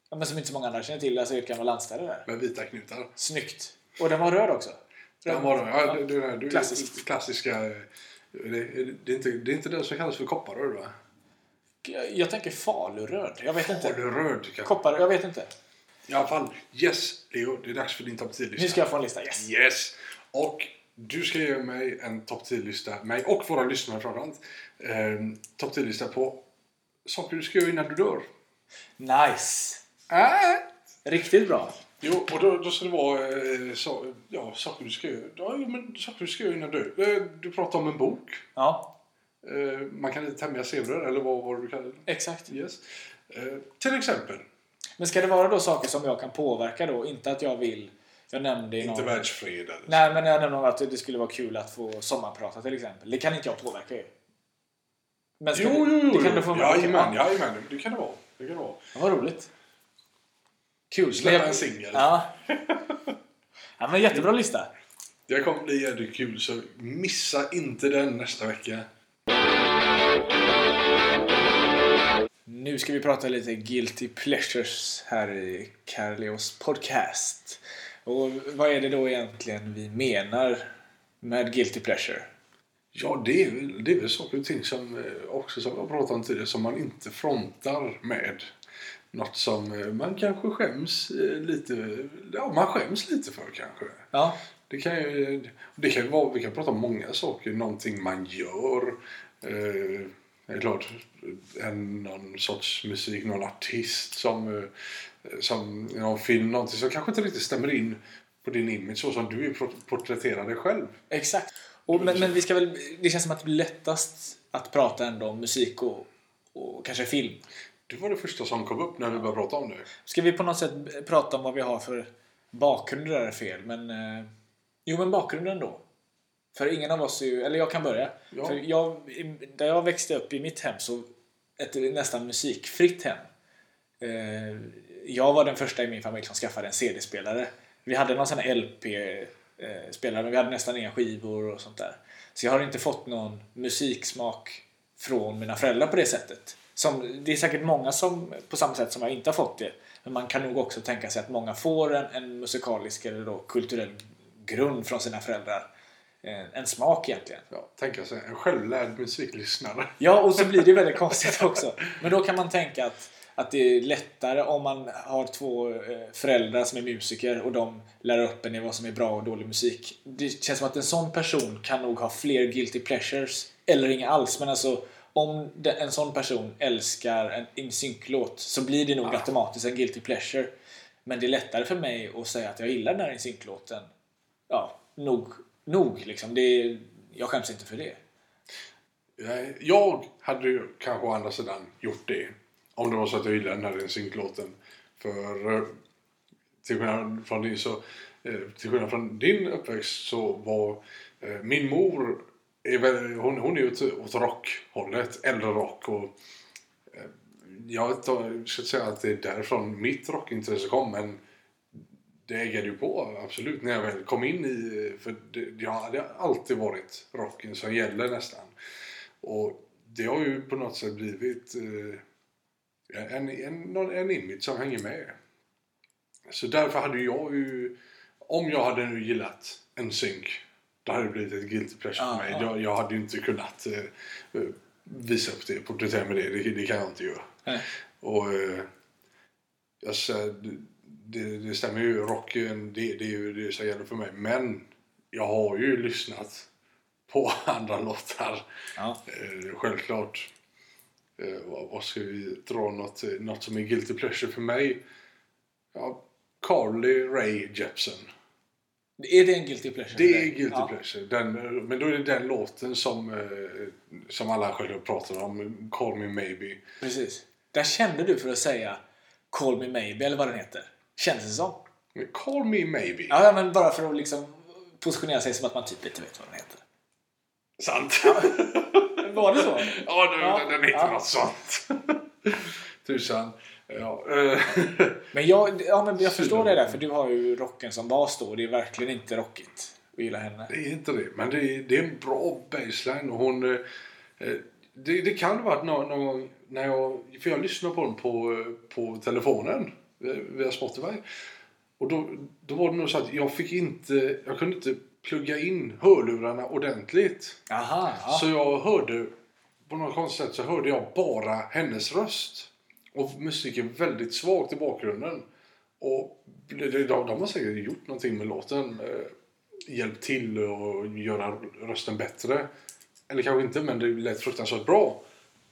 [SPEAKER 1] ja, men som inte så många andra känner till. Alltså ett gammalt landställe där.
[SPEAKER 2] Med vita knutar.
[SPEAKER 1] Snyggt. Och den var röd också.
[SPEAKER 2] Den var det. Ja, det, det, det,
[SPEAKER 1] Klassiskt.
[SPEAKER 2] Klassiska. eh, Det, det, är inte, det är inte den som kallas för kopparröd va?
[SPEAKER 1] Jag, jag tänker faluröd. Jag vet inte.
[SPEAKER 2] du röd kanske?
[SPEAKER 1] Koppar, jag vet inte.
[SPEAKER 2] I alla fall. Yes, Leo. Det är dags för din topp 10-lista.
[SPEAKER 1] Nu ska jag få en lista. Yes.
[SPEAKER 2] Yes! Och du ska ge mig en topp 10-lista, mig och våra lyssnare framförallt. Eh, topp 10-lista på saker du ska göra innan du dör.
[SPEAKER 1] Nice.
[SPEAKER 2] Äh.
[SPEAKER 1] Riktigt bra.
[SPEAKER 2] Jo, och då, då ska det vara eh, så, ja, saker du ska göra. Ja, men saker du ska göra innan du. Eh, Du pratar om en bok.
[SPEAKER 1] Ja,
[SPEAKER 2] Eh, man kan tämja zebrar, eller vad var det du det?
[SPEAKER 1] exakt.
[SPEAKER 2] Yes. Eh, till exempel,
[SPEAKER 1] Men ska det vara då saker som jag kan påverka då? Inte att jag vill... Jag nämnde i
[SPEAKER 2] inte
[SPEAKER 1] någon...
[SPEAKER 2] världsfred eller så.
[SPEAKER 1] Nej, men jag nämnde att det skulle vara kul att få sommarprata till exempel. Det kan inte jag påverka ju. Men
[SPEAKER 2] Jo, jo, jo.
[SPEAKER 1] det kan du få med.
[SPEAKER 2] Jajamän,
[SPEAKER 1] Ja,
[SPEAKER 2] jajamän. Det kan det vara. Det kan det vara.
[SPEAKER 1] ja, vad roligt. Kul.
[SPEAKER 2] Släppa en singel.
[SPEAKER 1] Ja. ja, men jättebra lista.
[SPEAKER 2] Det kommer bli jävligt kul, så missa inte den nästa vecka.
[SPEAKER 1] Nu ska vi prata lite Guilty Pleasures här i Carleos podcast. Och vad är det då egentligen vi menar med Guilty Pleasure?
[SPEAKER 2] Ja, det är, det är väl saker och ting som eh, också som jag pratade om tidigare som man inte frontar med. Något som eh, man kanske skäms eh, lite, ja man skäms lite för kanske.
[SPEAKER 1] Ja,
[SPEAKER 2] Det kan ju, det kan vara, vi kan prata om många saker, någonting man gör. Eh, det är klart, en, någon sorts musik, någon artist som, eh, som någon film, någonting som kanske inte riktigt stämmer in på din image så som du port- porträtterar dig själv.
[SPEAKER 1] exakt. Och, men, men vi ska väl, det känns som att det blir lättast att prata ändå om musik och, och kanske film.
[SPEAKER 2] Det var det första som kom upp när vi började prata om det.
[SPEAKER 1] Ska vi på något sätt prata om vad vi har för bakgrund där är fel, men... Eh, jo, men bakgrunden då. För ingen av oss är ju... Eller jag kan börja.
[SPEAKER 2] Ja.
[SPEAKER 1] För jag, där jag växte upp i mitt hem så... Ett nästan musikfritt hem. Eh, jag var den första i min familj som skaffade en CD-spelare. Vi hade någon sån här LP-spelare, men vi hade nästan inga skivor och sånt där. Så jag har inte fått någon musiksmak från mina föräldrar på det sättet. Som, det är säkert många som, på samma sätt som jag inte har fått det. Men man kan nog också tänka sig att många får en, en musikalisk eller då kulturell grund från sina föräldrar. En, en smak egentligen.
[SPEAKER 2] Ja, tänka sig, en självlärd musiklyssnare.
[SPEAKER 1] Ja, och så blir det väldigt konstigt också. Men då kan man tänka att, att det är lättare om man har två eh, föräldrar som är musiker och de lär upp en i vad som är bra och dålig musik. Det känns som att en sån person kan nog ha fler guilty pleasures, eller inga alls. Men alltså, om en sån person älskar en InSync-låt så blir det nog automatiskt en guilty pleasure. Men det är lättare för mig att säga att jag gillar den här InSync-låten. Ja, nog. Nog liksom. Det är, jag skäms inte för det.
[SPEAKER 2] Jag hade ju kanske å andra sidan gjort det. Om det var så att jag gillade den här synklåten. För eh, till skillnad från din, så, eh, till skillnad från din uppväxt så var eh, min mor Eh, hon, hon är ju åt, åt rockhållet, äldre rock och eh, jag skulle ska inte säga att det är därifrån mitt rockintresse kom men det ägade ju på absolut när jag väl kom in i, för det, det har alltid varit rocken som gäller nästan. Och det har ju på något sätt blivit eh, en, en, en image som hänger med. Så därför hade jag ju, om jag hade nu gillat en synk, då hade det blivit ett guilty pleasure
[SPEAKER 1] Ja,
[SPEAKER 2] för mig.
[SPEAKER 1] ja.
[SPEAKER 2] Jag, jag hade ju inte kunnat eh, eh, visa upp det, porträttera med det. det. Det kan jag inte göra.
[SPEAKER 1] Nej.
[SPEAKER 2] Och, eh, säger, det, det, det stämmer ju. Rocken, det, det är ju det som gäller för mig. Men jag har ju lyssnat på andra låtar.
[SPEAKER 1] Ja.
[SPEAKER 2] Eh, självklart. Eh, vad, vad ska vi dra något, något som är guilty pleasure för mig? Ja, Carly Rae Jepsen.
[SPEAKER 1] Är det en guilty pleasure?
[SPEAKER 2] Det är
[SPEAKER 1] dig?
[SPEAKER 2] guilty
[SPEAKER 1] ja.
[SPEAKER 2] pleasure. Den, men då är det den låten som, eh, som alla själva pratar om. Call me maybe.
[SPEAKER 1] Precis. Där kände du för att säga Call me maybe, eller vad den heter. Kändes det som.
[SPEAKER 2] Call me maybe.
[SPEAKER 1] Ja, men bara för att liksom positionera sig som att man typ inte vet vad den heter.
[SPEAKER 2] Sant.
[SPEAKER 1] Var det så?
[SPEAKER 2] ja, nu,
[SPEAKER 1] Ja,
[SPEAKER 2] den heter
[SPEAKER 1] ja.
[SPEAKER 2] något sånt. Tusan. Ja,
[SPEAKER 1] Men jag, ja, men jag förstår det där, för du har ju rocken som bas då det är verkligen inte rockigt att gilla henne.
[SPEAKER 2] det är inte det. Men det är, det är en bra baseline. Och hon, eh, det, det kan ha varit någon, någon gång när jag... För jag lyssnade på den på, på telefonen via Spotify. Och då, då var det nog så att jag fick inte... Jag kunde inte plugga in hörlurarna ordentligt.
[SPEAKER 1] Aha, ja.
[SPEAKER 2] Så jag hörde, på något konstigt sätt så hörde jag bara hennes röst. Och musiken väldigt svagt i bakgrunden. Och de, de, har säkert gjort någonting med låten. Eh, hjälpt till att göra rösten bättre. Eller kanske inte, men det lät fruktansvärt bra.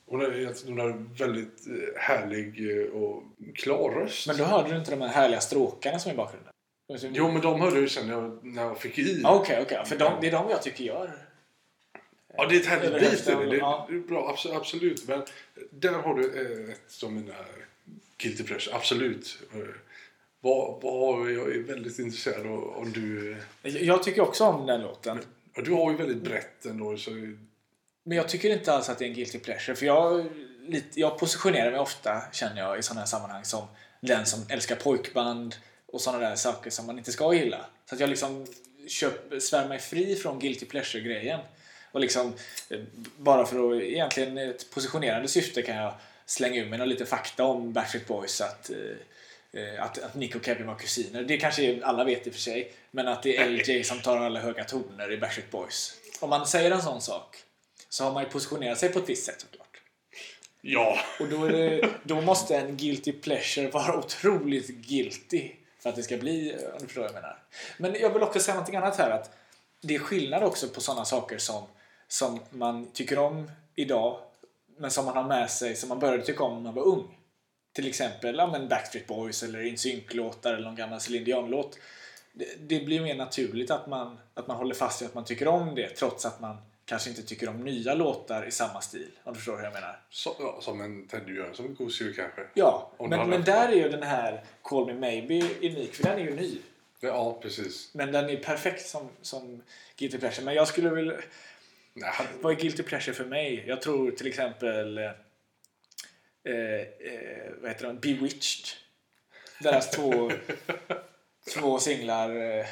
[SPEAKER 2] Hon har, en väldigt eh, härlig eh, och klar röst.
[SPEAKER 1] Men då hörde du inte de här härliga stråkarna som är i bakgrunden?
[SPEAKER 2] Jo, men de hörde jag ju sen när jag, när jag fick i.
[SPEAKER 1] Ja, Okej, okej. För de, det är de jag tycker gör.
[SPEAKER 2] Ja, det är ett härligt beat. är Det, det, är bra, abso- absolut. Men där har du eh, ett av mina guilty pleasure. Absolut. Eh, Vad, vad, jag är väldigt intresserad av om du... eh,
[SPEAKER 1] Jag tycker också om den låten.
[SPEAKER 2] ja, Du har ju väldigt brett ändå. Så,
[SPEAKER 1] Men jag tycker inte alls att det är en guilty pleasure. För jag, lite, jag positionerar mig ofta, känner jag, i sådana här sammanhang som den som älskar pojkband och sådana där saker som man inte ska gilla. Så att jag liksom köp, svär mig fri från guilty pleasure-grejen. Och liksom, eh, bara för att egentligen ett positionerande syfte kan jag slänga ur mig några lite fakta om Backstreet Boys. Att, eh, eh, att, att Nick och Kevin var kusiner. Det kanske alla vet i och för sig. Men att det är LJ som tar alla höga toner i Backstreet Boys. Om man säger en sån sak så har man ju positionerat sig på ett visst sätt såklart.
[SPEAKER 2] ja.
[SPEAKER 1] Och då, det, då måste en guilty pleasure vara otroligt guilty för att det ska bli, om du förstår vad jag menar. Men jag vill också säga någonting annat här. att Det är skillnad också på sådana saker som, som man tycker om idag men som man har med sig, som man började tycka om när man var ung. Till exempel ja, men Backstreet Boys eller InSync-låtar eller någon gammal Celine Dion-låt. Det, det blir mer naturligt att man, att man håller fast vid att man tycker om det trots att man kanske inte tycker om nya låtar i samma stil. Om du förstår hur jag menar.
[SPEAKER 2] Så, ja, som en teddybjörn, som gosedjur kanske.
[SPEAKER 1] Ja,
[SPEAKER 2] Om
[SPEAKER 1] men, men där är ju den här Call Me Maybe unik, för den är ju ny.
[SPEAKER 2] Ja, precis.
[SPEAKER 1] Men den är perfekt som, som Guilty Pleasure. Men jag skulle vilja...
[SPEAKER 2] Nej,
[SPEAKER 1] Vad är Guilty Pleasure för mig? Jag tror till exempel... Eh, eh, vad heter de? Bewitched. Deras två, två singlar. eh.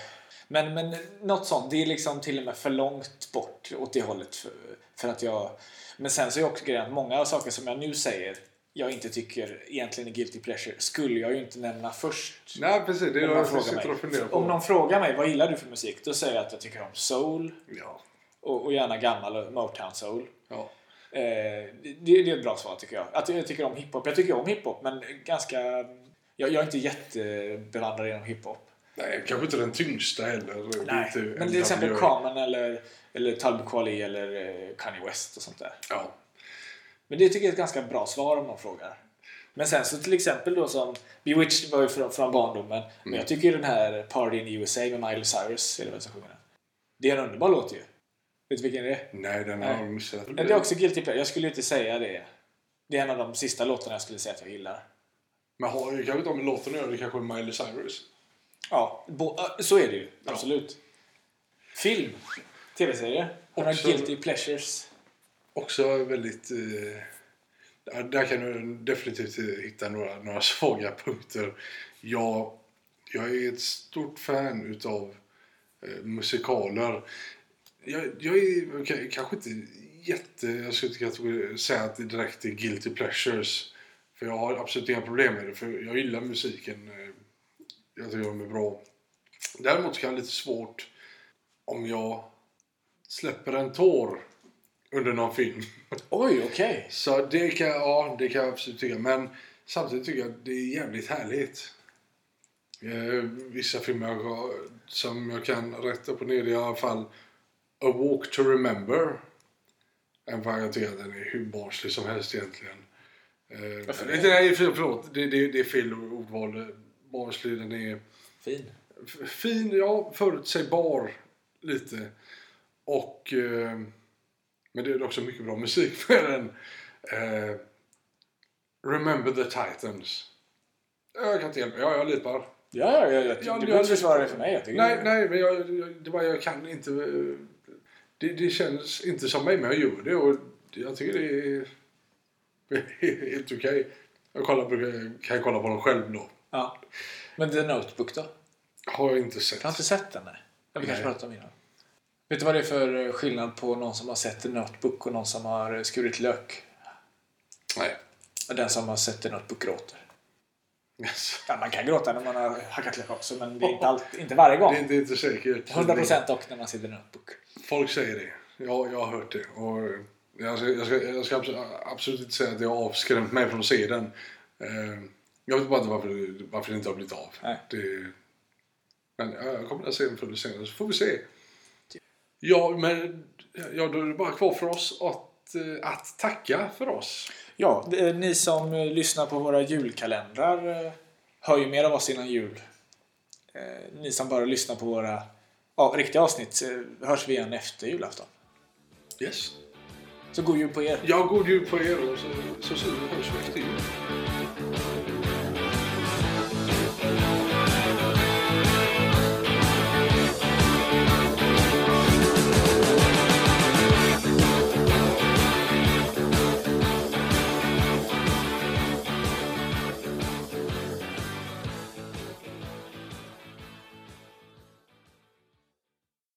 [SPEAKER 1] Men, men något sånt. Det är liksom till och med för långt bort åt det hållet. För, för att jag... Men sen så är också grejen att många saker som jag nu säger jag inte tycker egentligen är Guilty Pleasure skulle jag ju inte nämna först.
[SPEAKER 2] Nej precis. Det är
[SPEAKER 1] Om
[SPEAKER 2] jag sitter och funderar
[SPEAKER 1] mig.
[SPEAKER 2] på.
[SPEAKER 1] om någon frågar mig vad gillar du för musik? Då säger jag att jag tycker om soul
[SPEAKER 2] Ja.
[SPEAKER 1] Och, och gärna gammal Motown soul.
[SPEAKER 2] ja.
[SPEAKER 1] Eh, det, det är ett bra svar tycker jag. Att jag tycker om hiphop. Jag tycker om hiphop men ganska... Jag, jag är inte jättebevandrad inom hiphop.
[SPEAKER 2] Nej, kanske inte den tyngsta heller. Det är
[SPEAKER 1] Nej, men till exempel. Common eller, eller Talib Kweli eller eh, Kanye West och sånt där.
[SPEAKER 2] Ja.
[SPEAKER 1] Men det tycker jag är ett ganska bra svar om någon frågar. Men sen så till exempel då som Bewitched var ju från, från barndomen. Men jag tycker den här Party in USA med Miley Cyrus, eller vad jag ska sjunga den. Det är en underbar låt ju. Vet du vilken det är?
[SPEAKER 2] Nej, den har jag missat.
[SPEAKER 1] Ja, Det är också Guilty Pleasure. Jag skulle inte säga det. Det är en av de sista låtarna jag skulle säga att jag gillar.
[SPEAKER 2] Men har det kanske inte med låten att göra, det kanske är Miley Cyrus.
[SPEAKER 1] Ja, så är det ju. Absolut. Film. TV-serie. Några Guilty Pleasures.
[SPEAKER 2] Också väldigt... Eh, där, kan du definitivt hitta några, några svaga punkter. Jag, jag är ett stort fan utav eh, musikaler. Jag, jag är kanske inte jätte... Jag skulle inte säga att det direkt är guilty pleasures. För jag har absolut inga problem med det. För jag gillar musiken. eh, Jag tycker de är bra. Däremot kan jag ha lite svårt om jag släpper en tår under någon film.
[SPEAKER 1] Oj, okej.
[SPEAKER 2] Så det kan, ja, det kan jag absolut tycka. Men samtidigt tycker jag att det är jävligt härligt. Eh, vissa filmer jag, som jag kan rätt upp och ner i alla fall A Walk to Remember. En jag att den är hur barnslig som helst egentligen. Eh,
[SPEAKER 1] Varför det?
[SPEAKER 2] nej, för- förlåt. Det, det, det är fel ordval. Barnslig, den är
[SPEAKER 1] Fin.
[SPEAKER 2] fin, ja, förutsägbar lite. Och... Eh, men det är också mycket bra musik med den. Eh, Remember the Titans. Jag kan inte hjälpa Ja, jag lipar.
[SPEAKER 1] Ja, ja, ja, jag,
[SPEAKER 2] Ja,
[SPEAKER 1] du
[SPEAKER 2] jag-
[SPEAKER 1] behöver inte försvara det för mig. Jag
[SPEAKER 2] Nej, nej, men jag, jag, det var, jag kan inte... eh, Det, det känns inte som mig, men jag gör det. Och jag tycker det är helt okej. Jag kollar, kan kolla på dem själv då.
[SPEAKER 1] Ja. Men The Notebook då?
[SPEAKER 2] Har jag inte sett.
[SPEAKER 1] Jag har inte sett den. Nej. Jag vi kanske
[SPEAKER 2] Nej.
[SPEAKER 1] om innan. Vet du vad det är för skillnad på någon som har sett The Notebook och någon som har skurit lök?
[SPEAKER 2] Nej.
[SPEAKER 1] Den som har sett The Notebook gråter.
[SPEAKER 2] Yes.
[SPEAKER 1] Ja, man kan gråta när man har hackat lök också, men det är inte, allt, inte varje gång.
[SPEAKER 2] Det, det är inte säkert.
[SPEAKER 1] 100% dock när man ser The Notebook.
[SPEAKER 2] Folk säger det. Ja, jag har hört det. Och jag, ska, jag, ska, jag ska absolut, absolut inte säga att det har avskrämt mig från att se den. Eh, jag vet bara inte varför, varför det inte har blivit av. Det, men ja, jag kommer att se den förr eller senare, så får vi se. Ja, men ja, då är det bara kvar för oss att, eh, att tacka för oss.
[SPEAKER 1] Ja, det- ni som eh, lyssnar på våra julkalendrar eh, hör ju mer av oss innan jul. Eh, Ni som bara lyssnar på våra ja, riktiga avsnitt eh, hörs vi igen efter julafton.
[SPEAKER 2] Yes.
[SPEAKER 1] Så god jul på er!
[SPEAKER 2] Ja, god jul på er och så, så, så hörs vi efter jul.